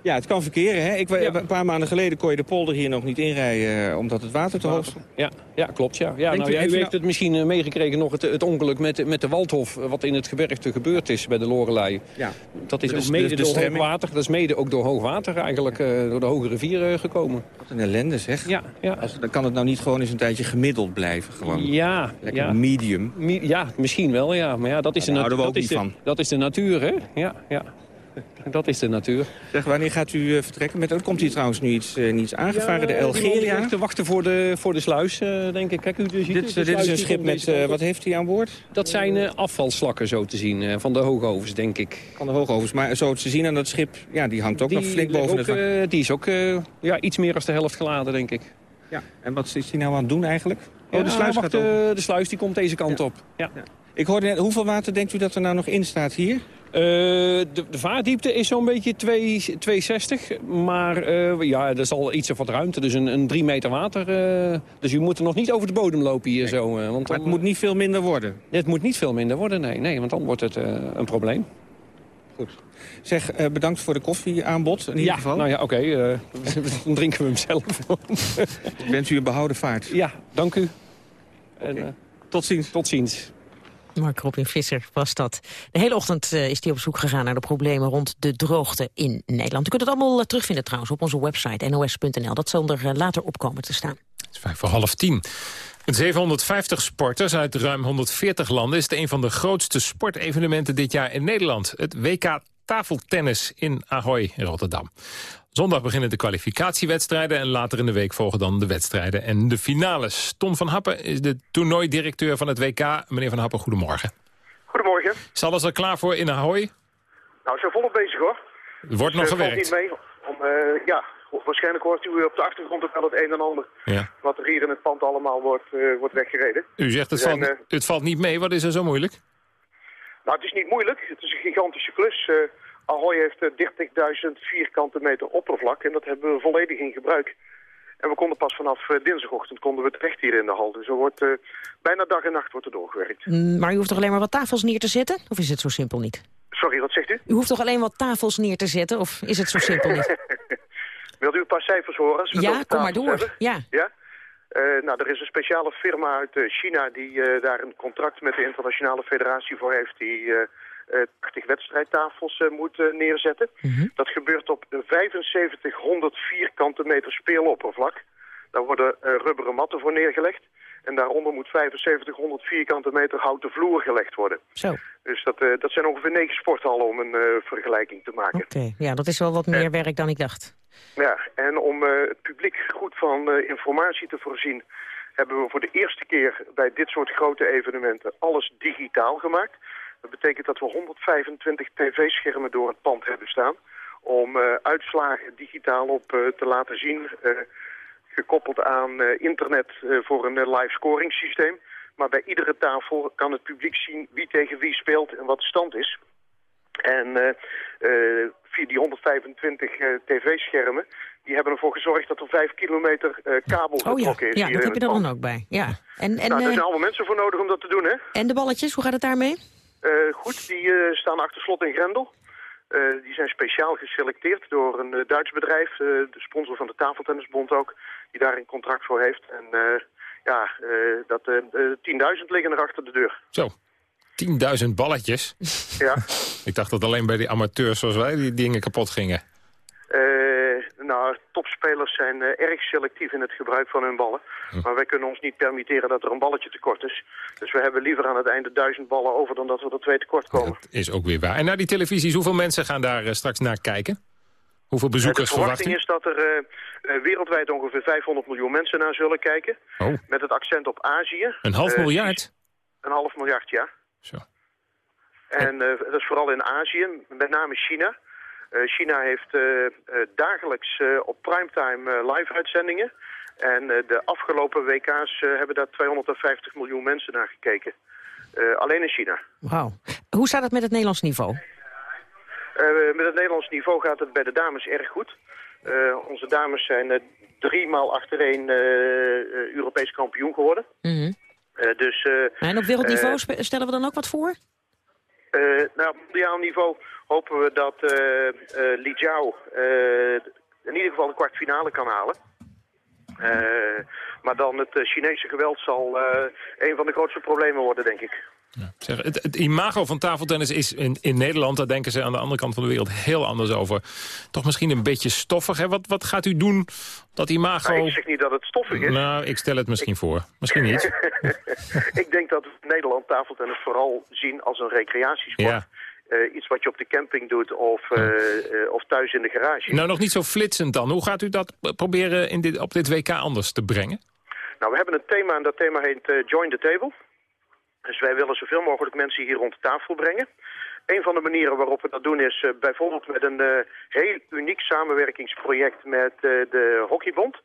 Ja, het kan verkeren. Hè? Ik, ja. Een paar maanden geleden kon je de polder hier nog niet inrijden... omdat het water te hoog stond. Ja, ja, klopt. Ja. Ja, nou, u, heeft, u heeft het misschien meegekregen nog het, het ongeluk met, met de Waldhof... wat in het gebergte gebeurd is bij de Lorelei. Ja. Dat is dus, ook mede de door hoogwater. Dat is mede ook door hoogwater eigenlijk, uh, door de hoge rivier uh, gekomen. Wat een ellende zeg. Ja, ja. Als, dan kan het nou niet gewoon eens een tijdje gemiddeld blijven. Gewoon. Ja. Lekker ja. medium. Mi ja, misschien wel, ja. Maar ja, dat is, ja, de, dat is, de, van. dat is de natuur, hè? Ja, ja. [laughs] Dat is de natuur. Zeg, wanneer gaat u uh, vertrekken? Met, er komt hier trouwens nu iets, uh, iets aangevaren, ja, de Elgeria. te wachten voor de, voor de sluis, uh, denk ik. Kijk, u ziet dit, de dit is een schip met, wat heeft hij aan boord? Dat zijn afvalslakken zo te zien, van de hoogovens, denk ik. Van de hoogovens, maar zo te zien aan dat schip, ja, die hangt ook die, nog flink boven ook, het. Die is ook ja, iets meer dan de helft geladen, denk ik. Ja, en wat is hij nou aan het doen eigenlijk? Oh, de sluis gaat de, de sluis die komt deze kant ja. op. Ja. ja. Ik hoorde net, hoeveel water denkt u dat er nou nog in staat hier? De, de, vaardiepte is zo'n beetje 2,60. Maar uh, ja, er is al iets of wat ruimte. Dus een, een drie meter water. Uh, dus u moet er nog niet over de bodem lopen hier zo. want maar het moet niet veel minder worden? Het moet niet veel minder worden, nee. nee want dan wordt het een probleem. Goed. Zeg, bedankt voor de koffieaanbod in ieder ja, geval. nou ja, oké. Okay, [laughs] dan drinken we hem zelf. Ik wens u een behouden vaart. Ja, dank u. Okay. En, tot ziens. Tot ziens. Mark Robin Visser was dat. De hele ochtend uh, is hij op zoek gegaan naar de problemen rond de droogte in Nederland. U kunt het allemaal uh, terugvinden trouwens op onze website nos.nl. Dat zal er uh, later opkomen te staan. Het is vijf voor half tien. Met 750 sporters uit ruim 140 landen... is het een van de grootste sportevenementen dit jaar in Nederland. Het WK tafeltennis in Ahoy in Rotterdam. Zondag beginnen de kwalificatiewedstrijden... en later in de week volgen dan de wedstrijden en de finales. Tom van Happen is de toernooidirecteur van het WK. Meneer van Happen, goedemorgen. Goedemorgen. Is alles er klaar voor in Ahoy? Nou, ze zijn volop bezig hoor. Er wordt nog dus, gewerkt. niet mee. Om, uh, ja, waarschijnlijk hoort u op de achtergrond ook wel het een en ander. Ja. Wat er hier in het pand allemaal wordt, uh, wordt weggereden. U zegt het, En, valt, uh, het valt niet mee. Wat is er zo moeilijk? Nou, het is niet moeilijk. Het is een gigantische klus. Ahoy heeft uh, 30.000 vierkante meter oppervlak en dat hebben we volledig in gebruik. En we konden pas vanaf uh, dinsdagochtend konden we terecht hier in de hal. Dus er wordt uh, bijna dag en nacht wordt er doorgewerkt. Mm, maar u hoeft toch alleen maar wat tafels neer te zetten? Of is het zo simpel niet? Sorry, wat zegt u? U hoeft toch alleen wat tafels neer te zetten? Of is het zo simpel niet? [laughs] Wilt u een paar cijfers horen? Ja, kom maar door. Hebben? Ja. ja? Uh, nou, er is een speciale firma uit China die uh, daar een contract met de internationale federatie voor heeft... die 80 wedstrijdtafels moet neerzetten. Mhm. Mm -hmm. Dat gebeurt op 7500 vierkante meter speeloppervlak. Daar worden rubberen matten voor neergelegd. En daaronder moet 7500 vierkante meter houten vloer gelegd worden. Zo. Dus dat, dat zijn ongeveer negen sporthallen om een vergelijking te maken. Oké, okay. ja, dat is wel wat meer werk dan ik dacht. Ja, en om uh, het publiek goed van informatie te voorzien... hebben we voor de eerste keer bij dit soort grote evenementen alles digitaal gemaakt. Dat betekent dat we 125 tv-schermen door het pand hebben staan... om uh, uitslagen digitaal op te laten zien... gekoppeld aan internet voor een live scoring systeem. Maar bij iedere tafel kan het publiek zien wie tegen wie speelt en wat de stand is... En uh, uh, via die 125 uh, tv-schermen, die hebben ervoor gezorgd dat er 5 kilometer kabel oh, getrokken ja. is. Ja, dat heb je er dan ook bij. Ja. En, en, nou, er zijn allemaal mensen voor nodig om dat te doen, hè? En de balletjes, hoe gaat het daarmee? Goed, die staan achter slot en grendel. die zijn speciaal geselecteerd door een Duits bedrijf, de sponsor van de Tafeltennisbond ook, die daar een contract voor heeft. En ja, dat 10.000 liggen er achter de deur. Zo. 10.000 balletjes? Ja. [laughs] Ik dacht dat alleen bij die amateurs zoals wij die dingen kapot gingen. Nou, topspelers zijn uh, erg selectief in het gebruik van hun ballen. Maar wij kunnen ons niet permitteren dat er een balletje tekort is. Dus we hebben liever aan het einde duizend ballen over dan dat we er twee tekort komen. Dat is ook weer waar. En naar die televisies, hoeveel mensen gaan daar uh, straks naar kijken? Hoeveel bezoekers de verwacht u? is dat er wereldwijd ongeveer 500 miljoen mensen naar zullen kijken. Oh. Met het accent op Azië. Een half miljard? Een half miljard, ja. Zo. En uh, dat is vooral in Azië, met name China. Uh, China heeft uh, dagelijks op primetime live uitzendingen. En de afgelopen WK's hebben daar 250 miljoen mensen naar gekeken. alleen in China. Wauw. Hoe staat het met het Nederlands niveau? met het Nederlands niveau gaat het bij de dames erg goed. onze dames zijn drie maal achtereen Europees kampioen geworden. Mm -hmm. dus, en op wereldniveau stellen we dan ook wat voor? Uh, nou, op mondiaal niveau hopen we dat uh, uh, Li Jiao in ieder geval de kwartfinale kan halen. maar dan het Chinese geweld zal een van de grootste problemen worden, denk ik. Ja, zeg, het, het, imago van tafeltennis is in, in Nederland, daar denken ze aan de andere kant van de wereld heel anders over. Toch misschien een beetje stoffig. Hè? Wat, wat gaat u doen dat imago... Nou, ik zeg niet dat het stoffig is. Nou, ik stel het misschien voor. Misschien niet. [laughs] ik denk dat we Nederland tafeltennis vooral zien als een recreatiesport. Ja. Uh, iets wat je op de camping doet of, uh, uh, of thuis in de garage. Nou, nog niet zo flitsend dan. Hoe gaat u dat proberen in dit, op dit WK anders te brengen? Nou, we hebben een thema en dat thema heet Join the Table. Dus wij willen zoveel mogelijk mensen hier rond de tafel brengen. Een van de manieren waarop we dat doen is bijvoorbeeld met een heel uniek samenwerkingsproject met de Hockeybond.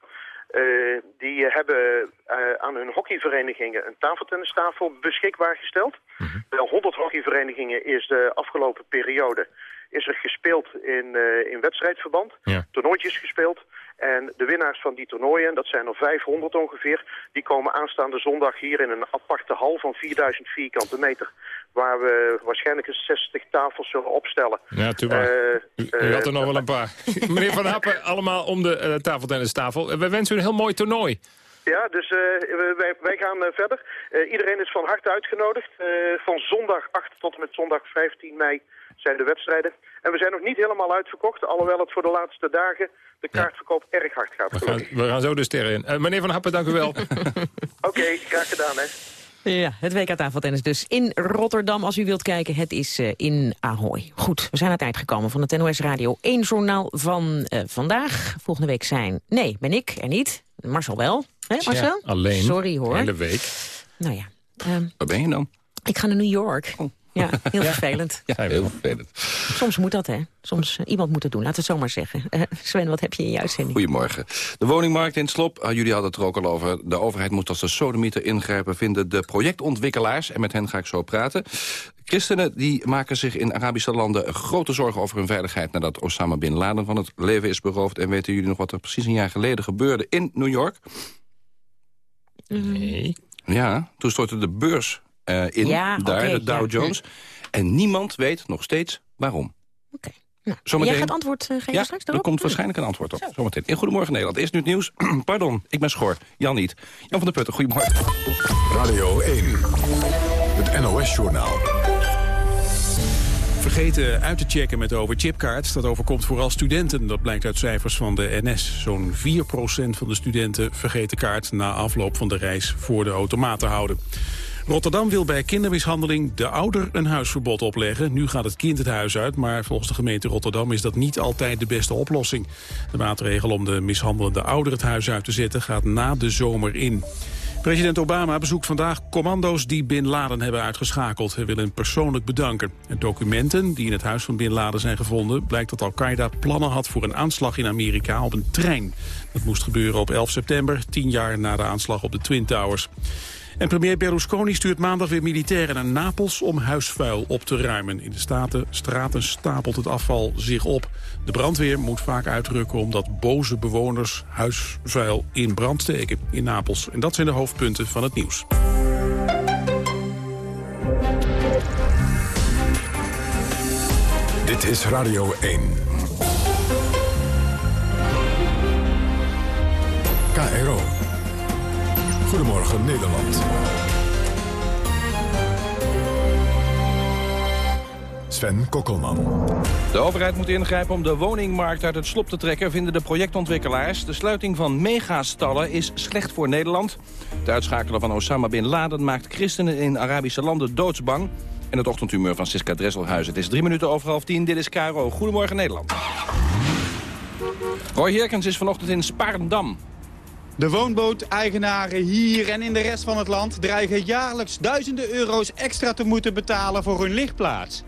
Die hebben aan hun hockeyverenigingen een tafeltennistafel beschikbaar gesteld. Mm Wel 100 hockeyverenigingen is de afgelopen periode is er gespeeld in, in wedstrijdverband. Ja. Toernooitjes gespeeld. En de winnaars van die toernooien, dat zijn er 500 ongeveer... die komen aanstaande zondag hier in een aparte hal van 4000 vierkante meter... waar we waarschijnlijk een 60 tafels zullen opstellen. Ja, tuurlijk. Uh, u, u, had er nog wel een paar. [laughs] Meneer Van Happen, allemaal om de uh, tafeltennistafel. We wensen u een heel mooi toernooi. Ja, dus uh, wij, wij, gaan uh, verder. Uh, iedereen is van harte uitgenodigd. van zondag 8 tot en met zondag 15 mei zijn de wedstrijden. En we zijn nog niet helemaal uitverkocht, alhoewel het voor de laatste dagen de kaartverkoop erg hard gaat. We gaan, we gaan, zo de sterren in. Uh, meneer Van Happen, dank u wel. [laughs] Oké, okay, graag gedaan hè. Ja, het WK tafeltennis dus in Rotterdam. Als u wilt kijken, het is uh, in Ahoy. Goed, we zijn aan het eind gekomen van het NOS Radio 1 journaal van uh, vandaag. Volgende week zijn... Nee, ben ik er niet. Marcel wel. Hè, Marcel? Ja, alleen. Sorry hoor. De hele week. Nou ja. Um, Waar ben je dan? Ik ga naar New York. Oh. [laughs] Ja, heel vervelend. Ja, heel vervelend. Soms moet dat, hè? Soms uh, iemand moet het doen, laten we het zo maar zeggen. Uh, Sven, wat heb je in je uitzending? Goedemorgen. De woningmarkt in Slop, uh, jullie hadden het er ook al over. De overheid moet als de sodemieter ingrijpen, vinden de projectontwikkelaars. En met hen ga ik zo praten. Christenen die maken zich in Arabische landen grote zorgen over hun veiligheid... nadat Osama Bin Laden van het leven is beroofd. En weten jullie nog wat er precies een jaar geleden gebeurde in New York? Nee. Ja, toen stortte de beurs uh, in, ja, daar, okay, de Dow ja. Jones. En niemand weet nog steeds waarom. Oké. Nou, Zometeen... Jij gaat antwoord uh, geven ja, straks er daarop? komt waarschijnlijk een antwoord op. Zometeen. In Goedemorgen Nederland. Eerst nu het nieuws. [clears throat] Pardon, ik ben schor. Jan niet. Jan van der Putten, goedemorgen. Radio 1, het NOS-journaal. Vergeten uit te checken met de overchipkaart. Dat overkomt vooral studenten. Dat blijkt uit cijfers van de NS. Zo'n 4% van de studenten vergeet de kaart na afloop van de reis voor de automaat te houden. Rotterdam wil bij kindermishandeling de ouder een huisverbod opleggen. Nu gaat het kind het huis uit, maar volgens de gemeente Rotterdam is dat niet altijd de beste oplossing. De maatregel om de mishandelende ouder het huis uit te zetten gaat na de zomer in. President Obama bezoekt vandaag commando's die Bin Laden hebben uitgeschakeld. Hij wil hen persoonlijk bedanken. En documenten die in het huis van Bin Laden zijn gevonden... blijkt dat Al-Qaeda plannen had voor een aanslag in Amerika op een trein. Dat moest gebeuren op 11 september, tien jaar na de aanslag op de Twin Towers. En premier Berlusconi stuurt maandag weer militairen naar Napels om huisvuil op te ruimen. In de staten, straten stapelt het afval zich op. De brandweer moet vaak uitrukken omdat boze bewoners huisvuil in brand steken in Napels. En dat zijn de hoofdpunten van het nieuws. Dit is Radio 1. KRO. Goedemorgen Nederland. Sven Kokkelman. De overheid moet ingrijpen om de woningmarkt uit het slop te trekken... vinden de projectontwikkelaars. De sluiting van megastallen is slecht voor Nederland. Het uitschakelen van Osama Bin Laden maakt christenen in Arabische landen doodsbang. En het ochtendhumeur van Siska Dresselhuis. Het is drie minuten over half tien. Dit is Caro. Goedemorgen Nederland. Roy Herkens is vanochtend in Spaarndam. De woonbooteigenaren hier en in de rest van het land dreigen jaarlijks duizenden euro's extra te moeten betalen voor hun lichtplaats.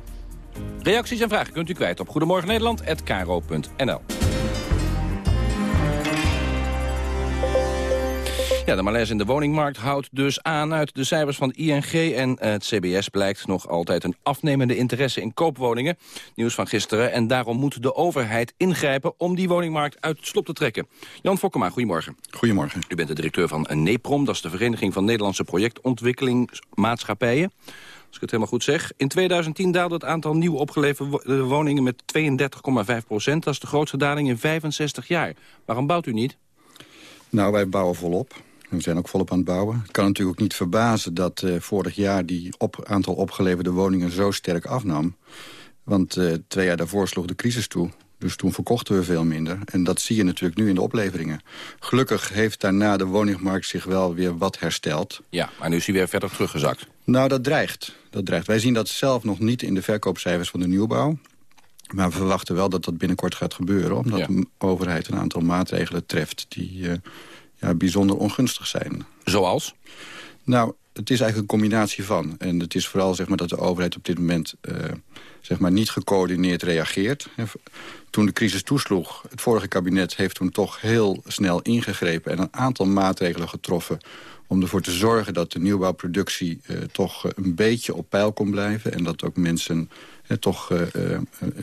Reacties en vragen kunt u kwijt op goedemorgennederland.kro.nl. Ja, de malaise in de woningmarkt houdt dus aan uit de cijfers van ING en het CBS blijkt nog altijd een afnemende interesse in koopwoningen. Nieuws van gisteren en daarom moet de overheid ingrijpen om die woningmarkt uit het slop te trekken. Jan Fokkema, goedemorgen. Goedemorgen. U bent de directeur van NEPROM, dat is de Vereniging van Nederlandse Projectontwikkelingsmaatschappijen. Als ik het helemaal goed zeg. In 2010 daalde het aantal nieuw opgeleverde woningen met 32,5 procent. Dat is de grootste daling in 65 jaar. Waarom bouwt u niet? Nou, wij bouwen volop. We zijn ook volop aan het bouwen. Het kan natuurlijk ook niet verbazen dat uh, vorig jaar... die op, aantal opgeleverde woningen zo sterk afnam. Want uh, twee jaar daarvoor sloeg de crisis toe. Dus toen verkochten we veel minder. En dat zie je natuurlijk nu in de opleveringen. Gelukkig heeft daarna de woningmarkt zich wel weer wat hersteld. Ja, maar nu is hij weer verder teruggezakt. Nou, dat dreigt. dat dreigt. Wij zien dat zelf nog niet in de verkoopcijfers van de nieuwbouw. Maar we verwachten wel dat dat binnenkort gaat gebeuren. Omdat ja. de overheid een aantal maatregelen treft die uh, ja, bijzonder ongunstig zijn. Zoals? Nou, het is eigenlijk een combinatie van. En het is vooral zeg maar, dat de overheid op dit moment uh, zeg maar, niet gecoördineerd reageert. Toen de crisis toesloeg, het vorige kabinet heeft toen toch heel snel ingegrepen... en een aantal maatregelen getroffen om ervoor te zorgen dat de nieuwbouwproductie uh, toch een beetje op peil kon blijven. En dat ook mensen uh, toch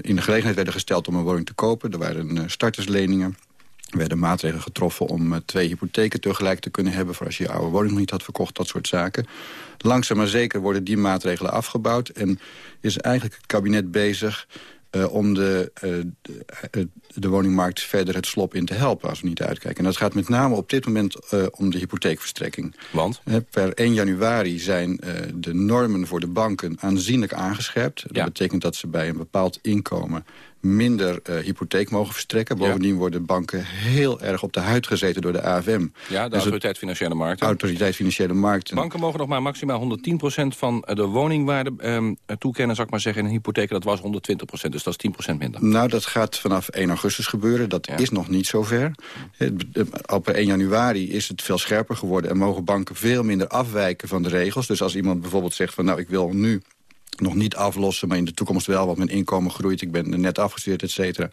in de gelegenheid werden gesteld om een woning te kopen. Er waren startersleningen. Er werden maatregelen getroffen om eh, twee hypotheken tegelijk te kunnen hebben... voor als je je oude woning nog niet had verkocht, dat soort zaken. Langzaam maar zeker worden die maatregelen afgebouwd... en is eigenlijk het kabinet bezig uh, om de, uh, de, de, woningmarkt verder het slop in te helpen als we niet uitkijken. En dat gaat met name op dit moment uh, om de hypotheekverstrekking. Want? per 1 januari zijn de normen voor de banken aanzienlijk aangescherpt. Dat betekent dat ze bij een bepaald inkomen minder uh, hypotheek mogen verstrekken. Bovendien worden banken heel erg op de huid gezeten door de AFM. Ja, de dus Autoriteit Financiële Markten. Autoriteit Financiële Markten. Banken mogen nog maar maximaal 110% van de woningwaarde um, toekennen, zou ik maar zeggen. En een hypotheek, dat was 120%, dus dat is 10% minder. Nou, dat gaat vanaf 1 augustus gebeuren. Dat is nog niet zover. Op 1 januari is het veel scherper geworden... en mogen banken veel minder afwijken van de regels. Dus als iemand bijvoorbeeld zegt van... nou, ik wil nu nog niet aflossen, maar in de toekomst wel, want mijn inkomen groeit. Ik ben net afgestudeerd, et cetera.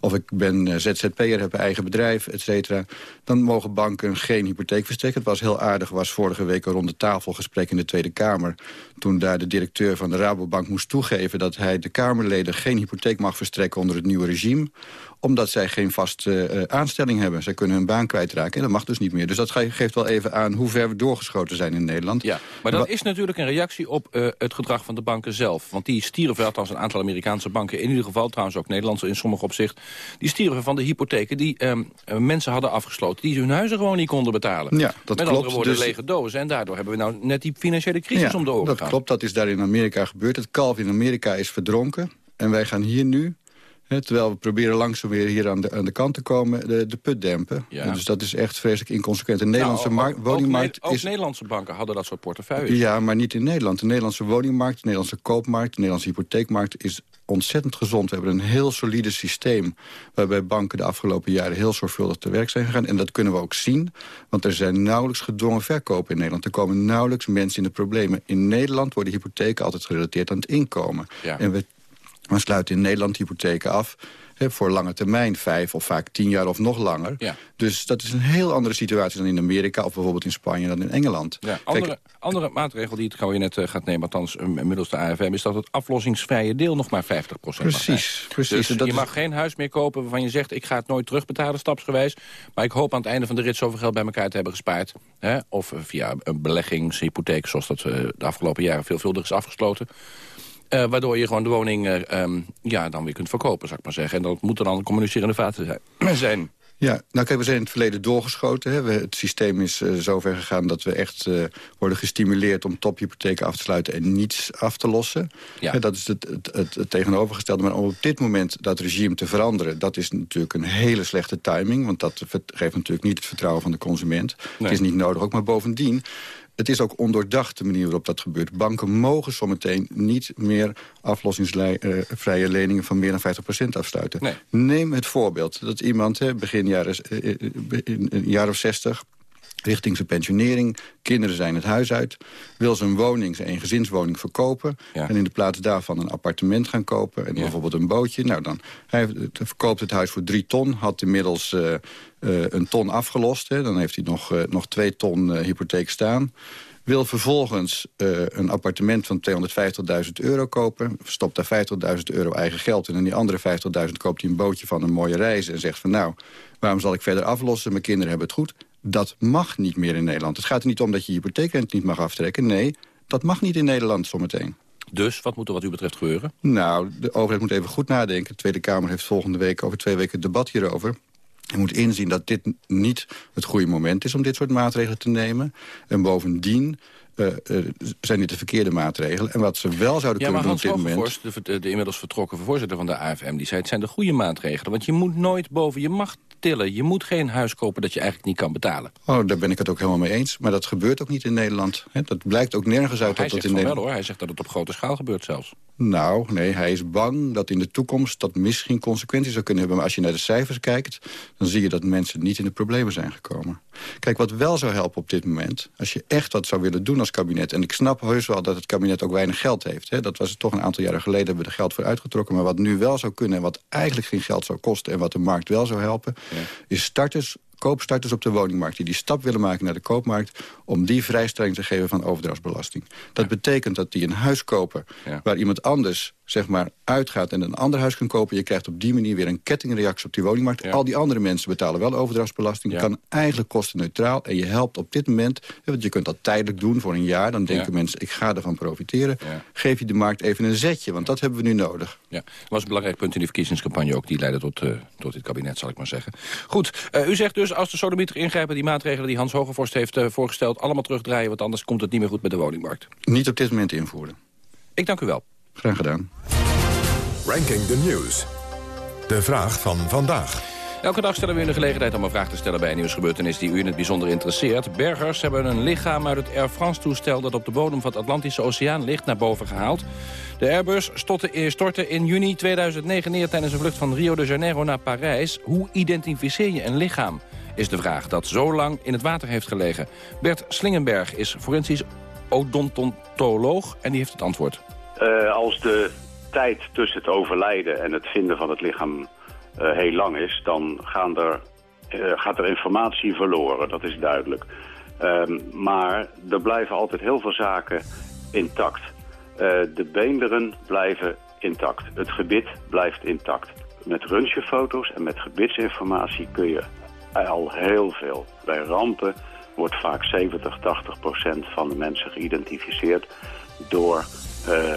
Of ik ben eh, ZZP'er, heb een eigen bedrijf, et cetera. Dan mogen banken geen hypotheek verstrekken. Het was heel aardig, was vorige week een ronde tafelgesprek in de Tweede Kamer. Toen daar de directeur van de Rabobank moest toegeven... dat hij de Kamerleden geen hypotheek mag verstrekken onder het nieuwe regime omdat zij geen vaste uh, aanstelling hebben. Zij kunnen hun baan kwijtraken en dat mag dus niet meer. Dus dat geeft wel even aan hoe ver we doorgeschoten zijn in Nederland. Ja, maar dat is natuurlijk een reactie op uh, het gedrag van de banken zelf. Want die stierven, als een aantal Amerikaanse banken... in ieder geval, trouwens ook Nederlandse in sommige opzicht... die stierven van de hypotheken die uh, mensen hadden afgesloten... die hun huizen gewoon niet konden betalen. Ja, dat Met klopt. andere woorden, dus... lege dozen. En daardoor hebben we nou net die financiële crisis om de oren dat klopt. Dat is daar in Amerika gebeurd. Het kalf in Amerika is verdronken. En wij gaan hier nu terwijl we proberen langzaam weer hier aan de, aan de kant te komen, de, de put dempen. Ja. Dus dat is echt vreselijk inconsequent. De Nederlandse nou, ook, woningmarkt ook, is... Nederlandse banken hadden dat soort portefeuilles. Ja, maar niet in Nederland. De Nederlandse woningmarkt, de Nederlandse koopmarkt... de Nederlandse hypotheekmarkt is ontzettend gezond. We hebben een heel solide systeem... waarbij banken de afgelopen jaren heel zorgvuldig te werk zijn gegaan. En dat kunnen we ook zien, want er zijn nauwelijks gedwongen verkopen in Nederland. Er komen nauwelijks mensen in de problemen. In Nederland worden hypotheken altijd gerelateerd aan het inkomen. Ja. En we we sluiten in Nederland hypotheken af voor lange termijn, vijf of vaak tien jaar of nog langer. Ja. Dus dat is een heel andere situatie dan in Amerika... of bijvoorbeeld in Spanje dan in Engeland. Ja, andere, andere maatregel die het kabinet uh, gaat nemen, althans uh, middels de AFM... is dat het aflossingsvrije deel nog maar 50% Precies, precies. Dus dat je mag geen huis meer kopen waarvan je zegt... ik ga het nooit terugbetalen stapsgewijs... maar ik hoop aan het einde van de rit zoveel geld bij elkaar te hebben gespaard. Hè? Of uh, via een beleggingshypotheek, zoals dat de afgelopen jaren veelvuldig is afgesloten... Uh, waardoor je gewoon de woning uh, um, ja, dan weer kunt verkopen, zou ik maar zeggen. En dat moeten dan communicerende vaten zijn. [clears throat] Ja, nou kijk, we zijn in het verleden doorgeschoten. Hè. We, het systeem is uh, zover gegaan dat we echt uh, worden gestimuleerd... om tophypotheken af te sluiten en niets af te lossen. Ja. dat is het, het, het, het, tegenovergestelde. Maar om op dit moment dat regime te veranderen... dat is natuurlijk een hele slechte timing. Want dat geeft natuurlijk niet het vertrouwen van de consument. Nee. Het is niet nodig. Ook maar bovendien het is ook ondoordacht de manier waarop dat gebeurt. Banken mogen zometeen niet meer aflossingsvrije leningen van meer dan 50% afsluiten. Nee. Neem het voorbeeld dat iemand hè, begin jaren, eh, eh, in een jaar of 60 richting zijn pensionering. Kinderen zijn het huis uit. Wil zijn woning, zijn eengezinswoning verkopen. En in de plaats daarvan een appartement gaan kopen. En bijvoorbeeld een bootje. Nou, dan hij verkoopt het huis voor drie ton. Had inmiddels uh, uh, een ton afgelost. Hè. Dan heeft hij nog, uh, nog twee ton hypotheek staan wil vervolgens uh, een appartement van 250.000 euro kopen... stopt daar 50.000 euro eigen geld in... en die andere 50.000 koopt hij een bootje van een mooie reis... en zegt van nou, waarom zal ik verder aflossen? Mijn kinderen hebben het goed. Dat mag niet meer in Nederland. Het gaat er niet om dat je hypotheekrente niet mag aftrekken. Nee, dat mag niet in Nederland zometeen. Dus, wat moet er wat u betreft gebeuren? Nou, de overheid moet even goed nadenken. De Tweede Kamer heeft volgende week over twee weken debat hierover. Je moet inzien dat dit niet het goede moment is om dit soort maatregelen te nemen. En bovendien uh, uh, zijn dit de verkeerde maatregelen. En wat ze wel zouden ja, kunnen doen op dit moment... De, de, de, inmiddels vertrokken voorzitter van de AFM... die zei het zijn de goede maatregelen. Want je moet nooit boven je macht tillen. Je moet geen huis kopen dat je eigenlijk niet kan betalen. Oh, daar ben ik het ook helemaal mee eens. Maar dat gebeurt ook niet in Nederland. dat blijkt ook nergens uit dat dat in Nederland... Wel, hoor. Hij zegt dat het op grote schaal gebeurt zelfs. Nou, nee, hij is bang dat in de toekomst dat misschien consequenties zou kunnen hebben. Maar als je naar de cijfers kijkt, dan zie je dat mensen niet in de problemen zijn gekomen. Kijk, wat wel zou helpen op dit moment... als je echt wat zou willen doen als als kabinet. En ik snap heus wel dat het kabinet ook weinig geld heeft. Hè. Dat was het toch een aantal jaren geleden hebben we er geld voor uitgetrokken. Maar wat nu wel zou kunnen en wat eigenlijk geen geld zou kosten... en wat de markt wel zou helpen, is starters koopstarters op de woningmarkt... die die stap willen maken naar de koopmarkt... om die vrijstelling te geven van overdrachtsbelasting. Dat betekent dat die een huis kopen waar iemand anders zeg maar, uitgaat en een ander huis kan kopen. Je krijgt op die manier weer een kettingreactie op die woningmarkt. Al die andere mensen betalen wel overdrachtsbelasting. Ja. Kan eigenlijk kostenneutraal. En je helpt op dit moment, want je kunt dat tijdelijk doen voor een jaar. Dan denken mensen, ik ga ervan profiteren. Geef je de markt even een zetje, want dat hebben we nu nodig. Ja, dat was een belangrijk punt in die verkiezingscampagne ook. Die leidde tot, uh, tot dit kabinet, zal ik maar zeggen. Goed, uh, u zegt dus, als de sodemieter ingrijpen... die maatregelen die Hans Hogevorst heeft uh, voorgesteld... allemaal terugdraaien, want anders komt het niet meer goed met de woningmarkt. Niet op dit moment invoeren. Ik dank u wel. Graag gedaan. Ranking the News. De vraag van vandaag. Elke dag stellen we u de gelegenheid om een vraag te stellen bij een nieuwsgebeurtenis die u in het bijzonder interesseert. Bergers hebben een lichaam uit het Air France-toestel dat op de bodem van het Atlantische Oceaan ligt naar boven gehaald. De Airbus stortte in juni 2009 neer tijdens een vlucht van Rio de Janeiro naar Parijs. Hoe identificeer je een lichaam? Is de vraag dat zo lang in het water heeft gelegen. Bert Slingenberg is forensisch odontoloog en die heeft het antwoord. Uh, als de tijd tussen het overlijden en het vinden van het lichaam uh, heel lang is... dan gaan er, uh, gaat er informatie verloren, dat is duidelijk. Um, maar er blijven altijd heel veel zaken intact. de beenderen blijven intact. Het gebit blijft intact. Met röntgenfoto's en met gebitsinformatie kun je al heel veel. Bij rampen wordt vaak 70, 80 procent van de mensen geïdentificeerd door uh,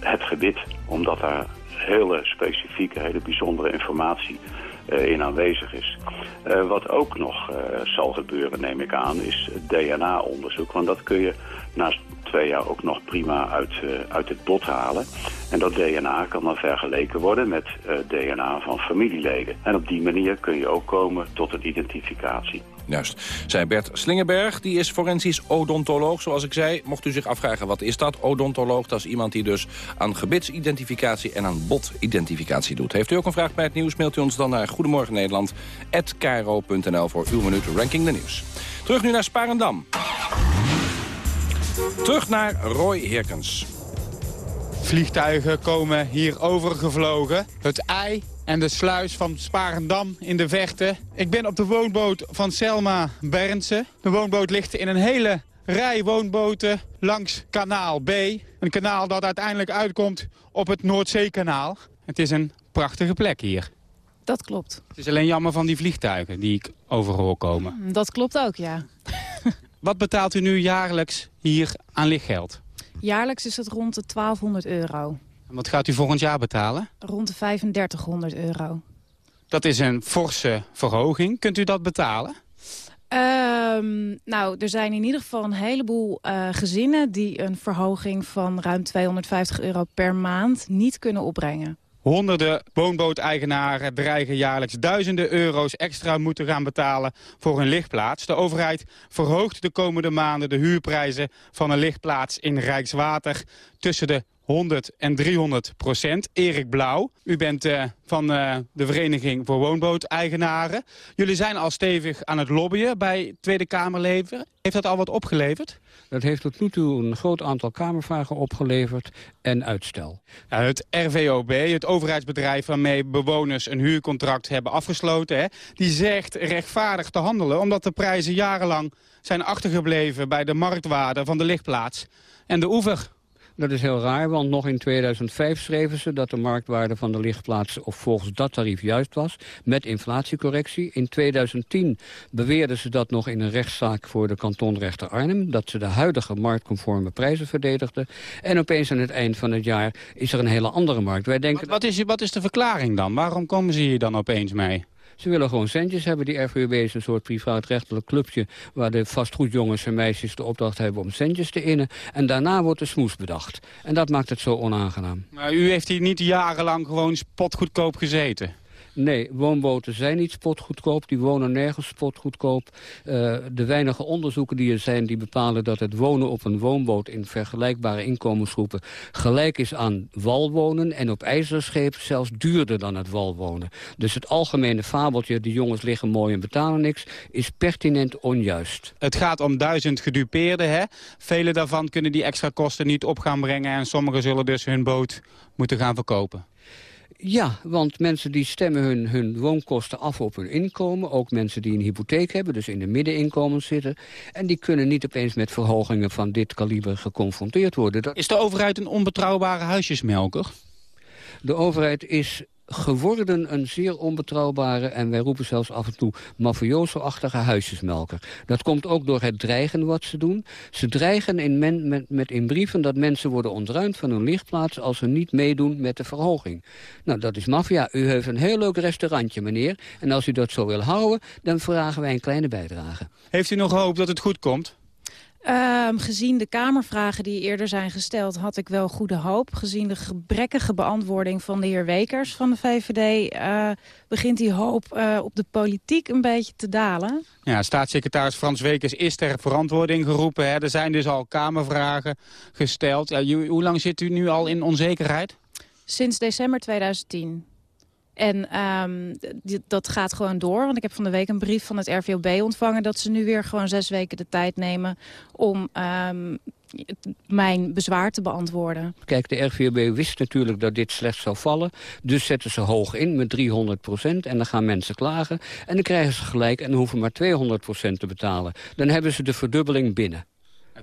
het gebit. Omdat daar hele specifieke, hele bijzondere informatie uh, in aanwezig is. Uh, wat ook nog zal gebeuren, neem ik aan, is DNA-onderzoek. Want dat kun je naast twee jaar ook nog prima uit, uit het bot halen. En dat DNA kan dan vergeleken worden met DNA van familieleden. En op die manier kun je ook komen tot een identificatie. Juist. Zij Bert Slingerberg, die is forensisch odontoloog. Zoals ik zei, mocht u zich afvragen wat is dat? Odontoloog, dat is iemand die dus aan gebitsidentificatie en aan botidentificatie doet. Heeft u ook een vraag bij het nieuws, mailt u ons dan naar Goedemorgen voor uw minuut Ranking de Nieuws. Terug nu naar Sparendam. Terug naar Roy Herkens. Vliegtuigen komen hier overgevlogen. Het ei en de sluis van Sparendam in de Vechten. Ik ben op de woonboot van Selma Bernsen. De woonboot ligt in een hele rij woonboten langs kanaal B. Een kanaal dat uiteindelijk uitkomt op het Noordzeekanaal. Het is een prachtige plek hier. Dat klopt. Het is alleen jammer van die vliegtuigen die ik overhoor komen. Dat klopt ook, ja. [laughs] Wat betaalt u nu jaarlijks hier aan lichtgeld? Jaarlijks is het rond de 1200 euro. En wat gaat u volgend jaar betalen? Rond de 3500 euro. Dat is een forse verhoging. Kunt u dat betalen? Um, nou, er zijn in ieder geval een heleboel uh, gezinnen... die een verhoging van ruim 250 euro per maand niet kunnen opbrengen. Honderden woonbooteigenaren dreigen jaarlijks duizenden euro's extra moeten gaan betalen voor hun lichtplaats. De overheid verhoogt de komende maanden de huurprijzen van een lichtplaats in Rijkswater tussen de 100 en 300 procent. Erik Blauw, u bent uh, van uh, de Vereniging voor Woonbooteigenaren. Jullie zijn al stevig aan het lobbyen bij Tweede Kamerleden. Heeft dat al wat opgeleverd? Dat heeft tot nu toe een groot aantal Kamervragen opgeleverd en uitstel. Nou, het RVOB, het overheidsbedrijf waarmee bewoners een huurcontract hebben afgesloten... Hè, die zegt rechtvaardig te handelen omdat de prijzen jarenlang zijn achtergebleven... bij de marktwaarde van de lichtplaats. En de oever dat is heel raar, want nog in 2005 schreven ze dat de marktwaarde van de lichtplaats of volgens dat tarief juist was, met inflatiecorrectie. In 2010 beweerden ze dat nog in een rechtszaak voor de kantonrechter Arnhem, dat ze de huidige marktconforme prijzen verdedigden. En opeens aan het eind van het jaar is er een hele andere markt. Wij denken wat, is, wat is de verklaring dan? Waarom komen ze hier dan opeens mee? Ze willen gewoon centjes hebben. Die RVUB is een soort privaatrechtelijk clubje... waar de vastgoedjongens en meisjes de opdracht hebben om centjes te innen. En daarna wordt de smoes bedacht. En dat maakt het zo onaangenaam. Maar u heeft hier niet jarenlang gewoon spotgoedkoop gezeten? Nee, woonboten zijn niet spotgoedkoop. Die wonen nergens spotgoedkoop. Uh, de weinige onderzoeken die er zijn... die bepalen dat het wonen op een woonboot... in vergelijkbare inkomensgroepen gelijk is aan walwonen... en op ijzerschepen zelfs duurder dan het walwonen. Dus het algemene fabeltje... de jongens liggen mooi en betalen niks... is pertinent onjuist. Het gaat om duizend gedupeerden. Hè? Vele daarvan kunnen die extra kosten niet op gaan brengen... en sommigen zullen dus hun boot moeten gaan verkopen. Ja, want mensen die stemmen hun, hun woonkosten af op hun inkomen. Ook mensen die een hypotheek hebben, dus in de middeninkomens zitten. En die kunnen niet opeens met verhogingen van dit kaliber geconfronteerd worden. Is de overheid een onbetrouwbare huisjesmelker? De overheid is geworden een zeer onbetrouwbare... en wij roepen zelfs af en toe mafioso-achtige huisjesmelker. Dat komt ook door het dreigen wat ze doen. Ze dreigen in, met, met in brieven dat mensen worden ontruimd van hun lichtplaats... als ze niet meedoen met de verhoging. Nou, dat is maffia. U heeft een heel leuk restaurantje, meneer. En als u dat zo wil houden, dan vragen wij een kleine bijdrage. Heeft u nog hoop dat het goed komt? Um, gezien de Kamervragen die eerder zijn gesteld... had ik wel goede hoop. Gezien de gebrekkige beantwoording van de heer Wekers van de VVD... Uh, eh, begint die hoop uh, op de politiek een beetje te dalen. Ja, staatssecretaris Frans Wekers is ter verantwoording geroepen. Hè. Er zijn dus al Kamervragen gesteld. Ja, hoe lang zit u nu al in onzekerheid? Sinds december 2010. En um, dat gaat gewoon door. Want ik heb van de week een brief van het RVOB ontvangen... dat ze nu weer gewoon zes weken de tijd nemen om um, mijn bezwaar te beantwoorden. Kijk, de RVOB wist natuurlijk dat dit slecht zou vallen. Dus zetten ze hoog in met 300 procent. En dan gaan mensen klagen. En dan krijgen ze gelijk en hoeven maar 200 procent te betalen. Dan hebben ze de verdubbeling binnen.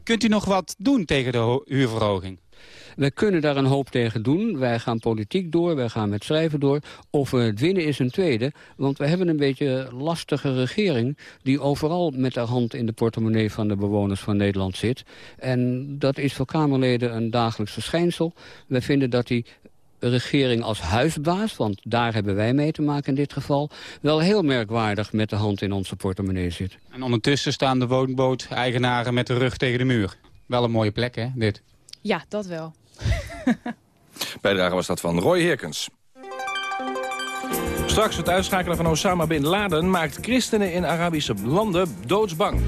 Kunt u nog wat doen tegen de huurverhoging? Wij kunnen daar een hoop tegen doen. Wij gaan politiek door, wij gaan met schrijven door. Of we het winnen is een tweede. Want we hebben een beetje lastige regering... die overal met haar hand in de portemonnee van de bewoners van Nederland zit. En dat is voor Kamerleden een dagelijks verschijnsel. Wij vinden dat die regering als huisbaas, want daar hebben wij mee te maken in dit geval... wel heel merkwaardig met de hand in onze portemonnee zit. En ondertussen staan de woonboot-eigenaren met de rug tegen de muur. Wel een mooie plek, hè, dit? Ja, dat wel. [laughs] Bijdrage was dat van Roy Herkens. Straks het uitschakelen van Osama Bin Laden maakt christenen in Arabische landen doodsbang.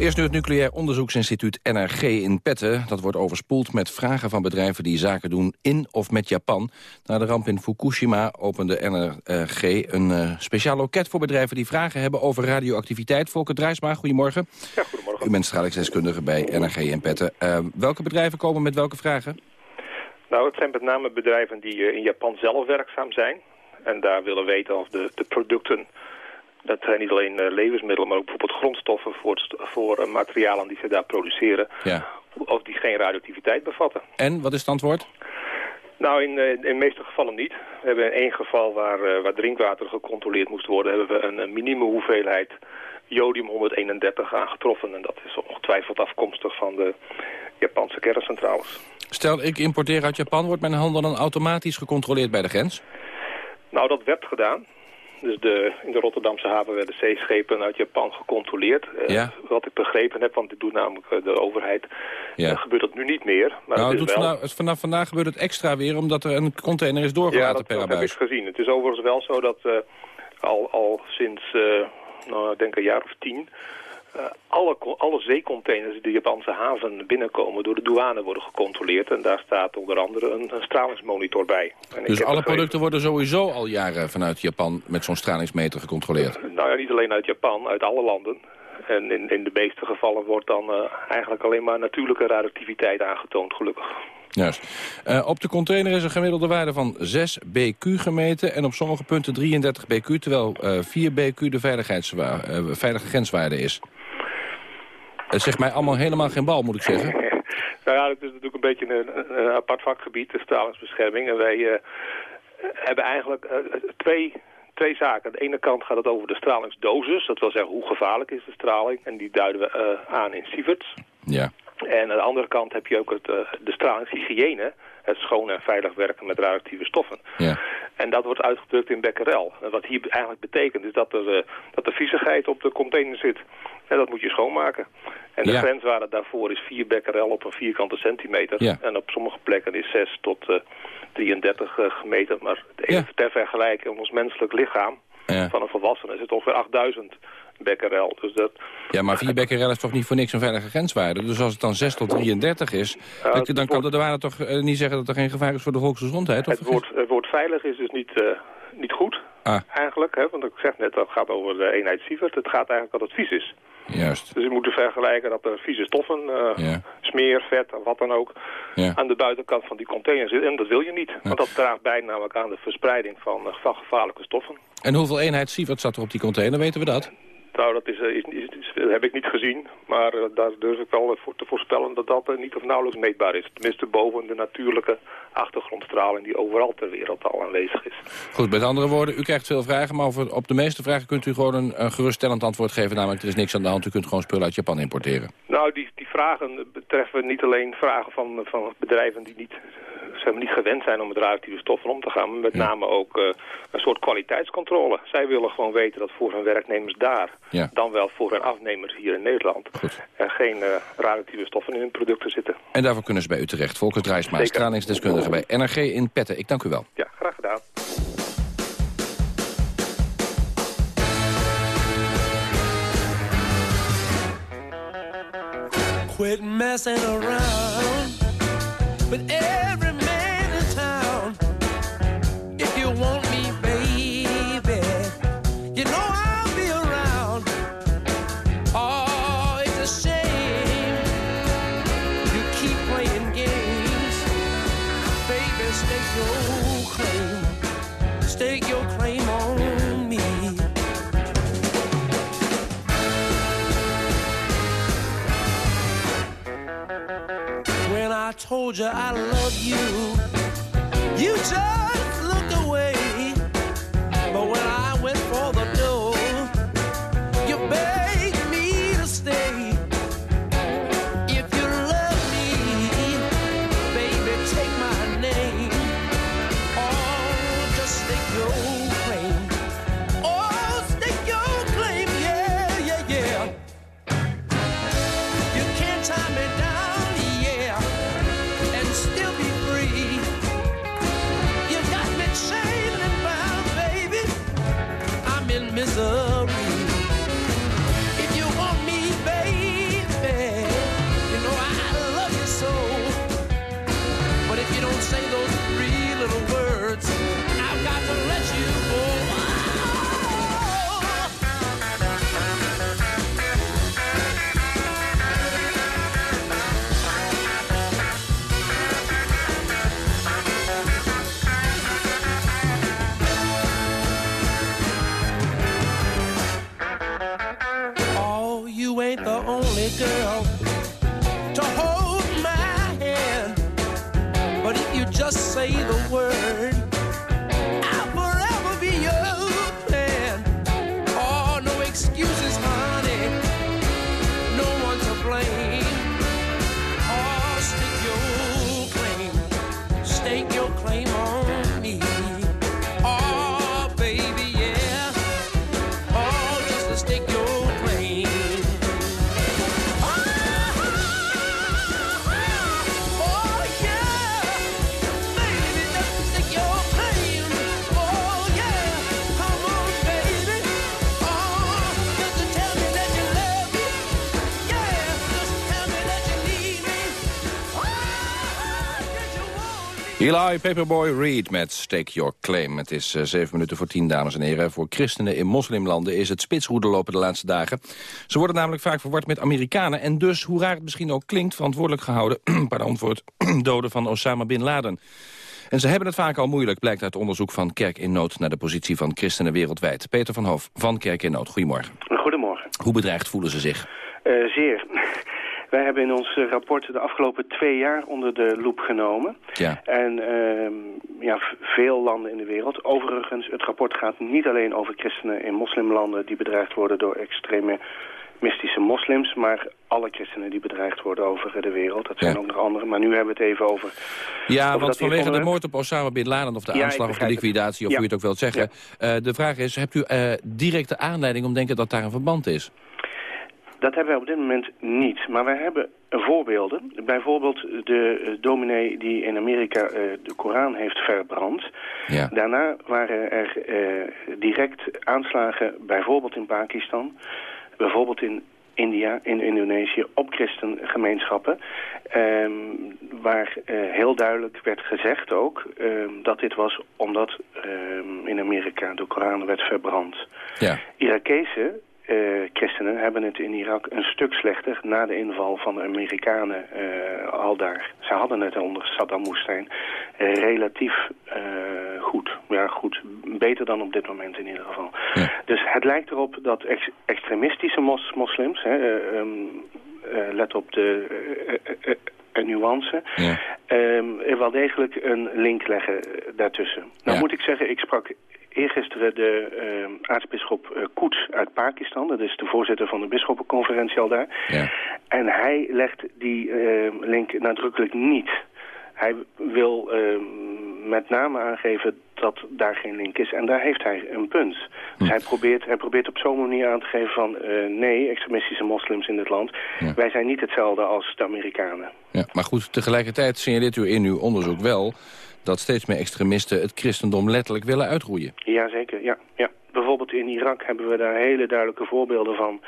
Eerst nu het Nucleair Onderzoeksinstituut NRG in Petten. Dat wordt overspoeld met vragen van bedrijven die zaken doen in of met Japan. Na de ramp in Fukushima opende NRG een uh, speciaal loket voor bedrijven die vragen hebben over radioactiviteit. Volker Drijsma, goedemorgen. Ja, goedemorgen. U bent stralingsdeskundige bij NRG in Petten. Uh, welke bedrijven komen met welke vragen? Nou, het zijn met name bedrijven die uh, in Japan zelf werkzaam zijn. En daar willen weten of de, de producten dat zijn niet alleen uh, levensmiddelen, maar ook bijvoorbeeld grondstoffen voor, voor uh, materialen die ze daar produceren. Ja. Of die geen radioactiviteit bevatten. En, wat is het antwoord? Nou, in, uh, in de meeste gevallen niet. We hebben in één geval waar, waar drinkwater gecontroleerd moest worden... hebben we een, een hoeveelheid jodium-131 aangetroffen. En dat is ongetwijfeld afkomstig van de Japanse kerncentrales. Stel, ik importeer uit Japan, wordt mijn handel dan automatisch gecontroleerd bij de grens? Nou, dat werd gedaan. Dus de, in de Rotterdamse haven werden zeeschepen uit Japan gecontroleerd. Uh, wat ik begrepen heb, want dit doet namelijk eh, de overheid, ja. uh, gebeurt dat nu niet meer. Maar nou, het is wel... vanaf, vanaf, vandaag gebeurt het extra weer, omdat er een container is doorgelaten ja, per abuis. Ja, dat heb ik gezien. Het is overigens wel zo dat al, al sinds, nou, ik denk een jaar of tien... Uh, alle, alle zeecontainers die de Japanse haven binnenkomen door de douane worden gecontroleerd. En daar staat onder andere een, een stralingsmonitor bij. En dus alle producten worden sowieso al jaren vanuit Japan met zo'n stralingsmeter gecontroleerd? Uh, nou ja, niet alleen uit Japan, uit alle landen. En in, in de meeste gevallen wordt dan uh, eigenlijk alleen maar natuurlijke radioactiviteit aangetoond, gelukkig. Juist. Uh, op de container is een gemiddelde waarde van 6 BQ gemeten... en op sommige punten 33 BQ, terwijl uh, 4 BQ de veilige grenswaarde is. Het zegt mij allemaal helemaal geen bal, moet ik zeggen. [laughs] nou ja, het is natuurlijk een beetje een, een apart vakgebied, de stralingsbescherming. En wij uh, hebben eigenlijk uh, twee, twee zaken. Aan de ene kant gaat het over de stralingsdosis. Dat wil zeggen, hoe gevaarlijk is de straling? En die duiden we uh, aan in sieverts. Ja. En aan de andere kant heb je ook het, de stralingshygiëne. het schoon en veilig werken met radioactieve stoffen. Ja. En dat wordt uitgedrukt in becquerel. En wat hier eigenlijk betekent is dat er, uh, dat er viezigheid op de container zit. En dat moet je schoonmaken. En de Ja. grenswaarde daarvoor is 4 becquerel op een vierkante centimeter. Ja. En op sommige plekken is 6 tot eh, 33 eh, gemeten. Maar even ter vergelijking, ons menselijk lichaam van een volwassene is het ongeveer 8000 becquerel. Dus dat, Ja, maar 4 becquerel is toch niet voor niks een veilige grenswaarde? Dus als het dan 6 tot 33 is, dan, dan kan de douane toch eh, niet zeggen dat er geen gevaar is voor de volksgezondheid? Of het, woord, het woord veilig is dus niet, eh, niet goed, Ah. eigenlijk. Hè? Want ik zeg net, dat gaat over de eenheid Sievert. Het gaat eigenlijk dat het vies is. Juist. Dus je moet vergelijken dat er vieze stoffen, eh, Ja. smeer, vet of wat dan ook, Ja. aan de buitenkant van die container zitten. En dat wil je niet, want dat draagt bij namelijk aan de verspreiding van, eh, van gevaarlijke stoffen. En hoeveel eenheid sievert zat er op die container, weten we dat? Nou, dat, is, eh, is, is, heb ik niet gezien, maar eh, daar durf ik wel eh, voor te voorspellen dat dat niet of nauwelijks meetbaar is. Tenminste boven de natuurlijke achtergrondstraling die overal ter wereld al aanwezig is. Goed, met andere woorden, u krijgt veel vragen, maar over, op de meeste vragen kunt u gewoon een, een geruststellend antwoord geven. Namelijk, er is niks aan de hand, u kunt gewoon spullen uit Japan importeren. Nou, die, die vragen betreffen niet alleen vragen van, van bedrijven die niet, niet gewend zijn om met radioactieve stoffen om te gaan, maar met name ook een soort kwaliteitscontrole. Zij willen gewoon weten dat voor hun werknemers daar, Ja. dan wel voor hun afnemers hier in Nederland, er geen eh, radioactieve stoffen in hun producten zitten. En daarvoor kunnen ze bij u terecht. Volker Drijsma, stralingsdeskundige bij NRG in Petten. Ik dank u wel. Ja, graag gedaan. Quit messing around with every stake your claim. Stake your claim on me. When I told you I love you, you just looked away. But when I went for the girl to hold my hand. But if you just say the word, Eli Paperboy Reed met Stake Your Claim. Het is eh, zeven minuten voor tien, dames en heren. Voor christenen in moslimlanden is het spitsroede lopen de laatste dagen. Ze worden namelijk vaak verward met Amerikanen... en dus, hoe raar het misschien ook klinkt, verantwoordelijk gehouden... [clears throat] pardon, voor het [clears throat] doden van Osama Bin Laden. En ze hebben het vaak al moeilijk, blijkt uit onderzoek van Kerk in Nood... naar de positie van christenen wereldwijd. Peter van Hoof van Kerk in Nood, goedemorgen. Goedemorgen. Hoe bedreigd voelen ze zich? Eh, zeer. Wij hebben in ons eh, rapport de afgelopen twee jaar onder de loep genomen. Ja. En ehm, ja, veel landen in de wereld. Overigens, het rapport gaat niet alleen over christenen in moslimlanden... die bedreigd worden door extreme extremistische moslims, maar alle christenen die bedreigd worden over de wereld. Dat zijn ook nog andere, maar nu hebben we het even over... Ja, want vanwege de moord op Osama Bin Laden of de aanslag of de liquidatie, of hoe je het ook wilt zeggen. Uh, de vraag is, hebt u uh, directe aanleiding om te denken dat daar een verband is? Dat hebben wij op dit moment niet. Maar wij hebben voorbeelden. Bijvoorbeeld de dominee die in Amerika uh, de Koran heeft verbrand. Ja. Daarna waren er uh, direct aanslagen, bijvoorbeeld in Pakistan. Bijvoorbeeld in India, in Indonesië, op christengemeenschappen. Um, waar uh, heel duidelijk werd gezegd ook um, dat dit was omdat um, in Amerika de Koran werd verbrand. Ja. Irakezen uh, christenen hebben het in Irak een stuk slechter na de inval van de Amerikanen uh, al daar. Ze hadden het onder Saddam Hussein uh, relatief goed. Ja, goed. Beter dan op dit moment in ieder geval. Ja. Dus het lijkt erop dat ex extremistische mos moslims, hè, um, let op de nuance, ja. um, wel degelijk een link leggen daartussen. Nou ja. moet ik zeggen, ik sprak eergisteren de uh, aartsbisschop uh, Koets uit Pakistan. Dat is de voorzitter van de bisschoppenconferentie al daar. Ja. En hij legt die uh, link nadrukkelijk niet. Hij wil ehm, met name aangeven dat daar geen link is. En daar heeft hij een punt. Dus hm. hij, probeert, hij probeert op zo'n manier aan te geven van... Uh, nee, extremistische moslims in dit land. Ja. Wij zijn niet hetzelfde als de Amerikanen. Ja, maar goed, tegelijkertijd signaleert u in uw onderzoek wel dat steeds meer extremisten het christendom letterlijk willen uitroeien. Jazeker, ja. ja. Bijvoorbeeld in Irak hebben we daar hele duidelijke voorbeelden van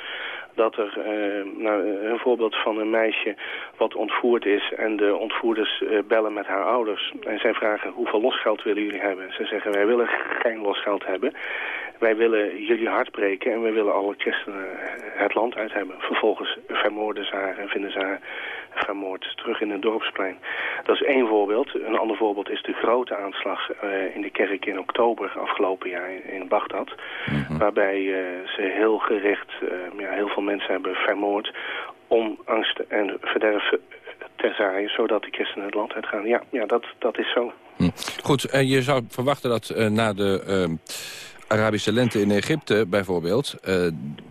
dat er uh, nou, een voorbeeld van een meisje wat ontvoerd is... en de ontvoerders uh, bellen met haar ouders. En zij vragen hoeveel losgeld willen jullie hebben. Ze zeggen wij willen geen losgeld hebben. Wij willen jullie hart breken en wij willen alle christenen het land uit hebben. Vervolgens vermoorden ze haar en vinden ze haar vermoord terug in het dorpsplein. Dat is één voorbeeld. Een ander voorbeeld is de grote aanslag in de kerk in oktober afgelopen jaar in, in Bagdad. Mm -hmm. Waarbij uh, ze heel gericht uh, ja, heel veel mensen hebben vermoord om angst en verderf te zaaien, zodat de christenen het land uitgaan. Ja, ja dat, dat is zo. Hm. Goed, en je zou verwachten dat na de ehm, Arabische lente in Egypte bijvoorbeeld... Uh,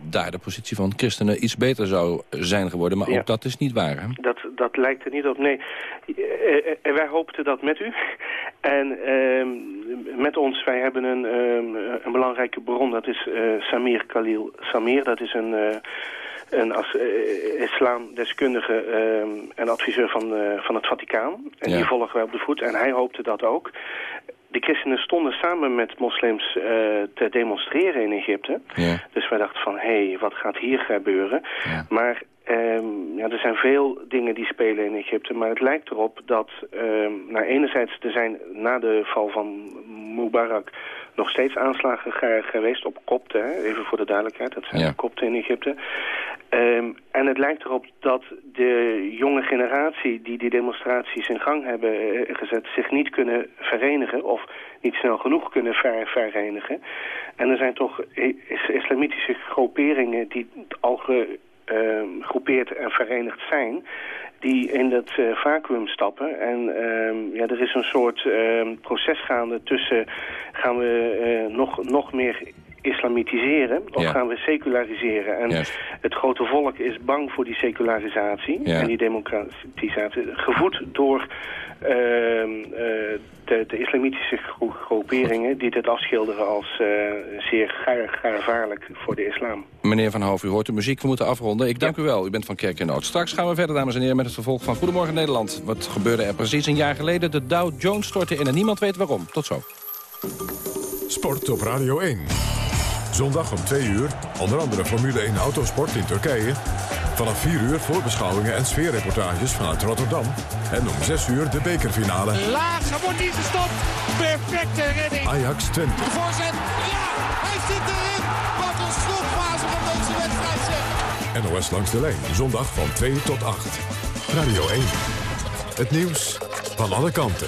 daar de positie van christenen iets beter zou zijn geworden. Maar ja. ook dat is niet waar, hè? Dat, dat lijkt er niet op, nee. Uh, uh, wij hoopten dat met u. En ehm, met ons, wij hebben een, ehm, een belangrijke bron. Dat is Samir Khalil Samir. Dat is een een als uh, islamdeskundige uh, en adviseur van, uh, van het Vaticaan. En ja. die volgen wij op de voet. En hij hoopte dat ook de christenen stonden samen met moslims uh, te demonstreren in Egypte. Ja. Dus wij dachten van, hé, hey, wat gaat hier gebeuren? Maar um, ja, er zijn veel dingen die spelen in Egypte. Maar het lijkt erop dat, um, nou, enerzijds, er zijn na de val van Mubarak nog steeds aanslagen geweest op kopten. Hè? Even voor de duidelijkheid, dat zijn ja. kopten in Egypte. Um, en het lijkt erop dat de jonge generatie die die demonstraties in gang hebben uh, gezet... zich niet kunnen verenigen of niet snel genoeg kunnen ver verenigen. En er zijn toch is islamitische groeperingen die al gegroepeerd uh, en verenigd zijn die in dat uh, vacuüm stappen. En uh, ja, er is een soort proces gaande tussen... gaan we uh, nog, nog meer islamitiseren of ja. gaan we seculariseren? En yes. het grote volk is bang voor die secularisatie ja. en die democratisatie. Gevoed door uh, uh, de, de, islamitische gro groeperingen die dit afschilderen als uh, zeer gevaarlijk voor de islam. Meneer Van Hoof, u hoort de muziek, we moeten afronden. Ik dank ja. u wel, u bent van Kerk en Nood. Straks gaan we verder, dames en heren, met het vervolg van Goedemorgen Nederland. Wat gebeurde er precies een jaar geleden? De Dow Jones stortte in en niemand weet waarom. Tot zo. Sport op Radio 1. Zondag om 2 uur, onder andere Formule 1 Autosport in Turkije. Vanaf 4 uur voorbeschouwingen en sfeerreportages vanuit Rotterdam. En om 6 uur de bekerfinale. Laag, wordt niet gestopt. Perfecte redding. Ajax 20. De voorzet, ja, hij zit erin. Wat een slotfase van deze wedstrijd zeg. NOS langs de lijn, zondag van 2 tot 8. Radio 1. Het nieuws van alle kanten.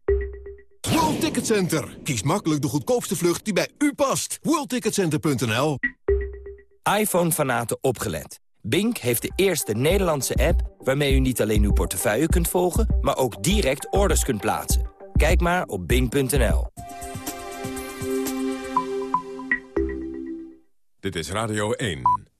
World Ticket Center. Kies makkelijk de goedkoopste vlucht die bij u past. WorldTicketCenter.nl iPhone-fanaten opgelet. Bink heeft de eerste Nederlandse app waarmee u niet alleen uw portefeuille kunt volgen... maar ook direct orders kunt plaatsen. Kijk maar op bink.nl. Dit is Radio 1.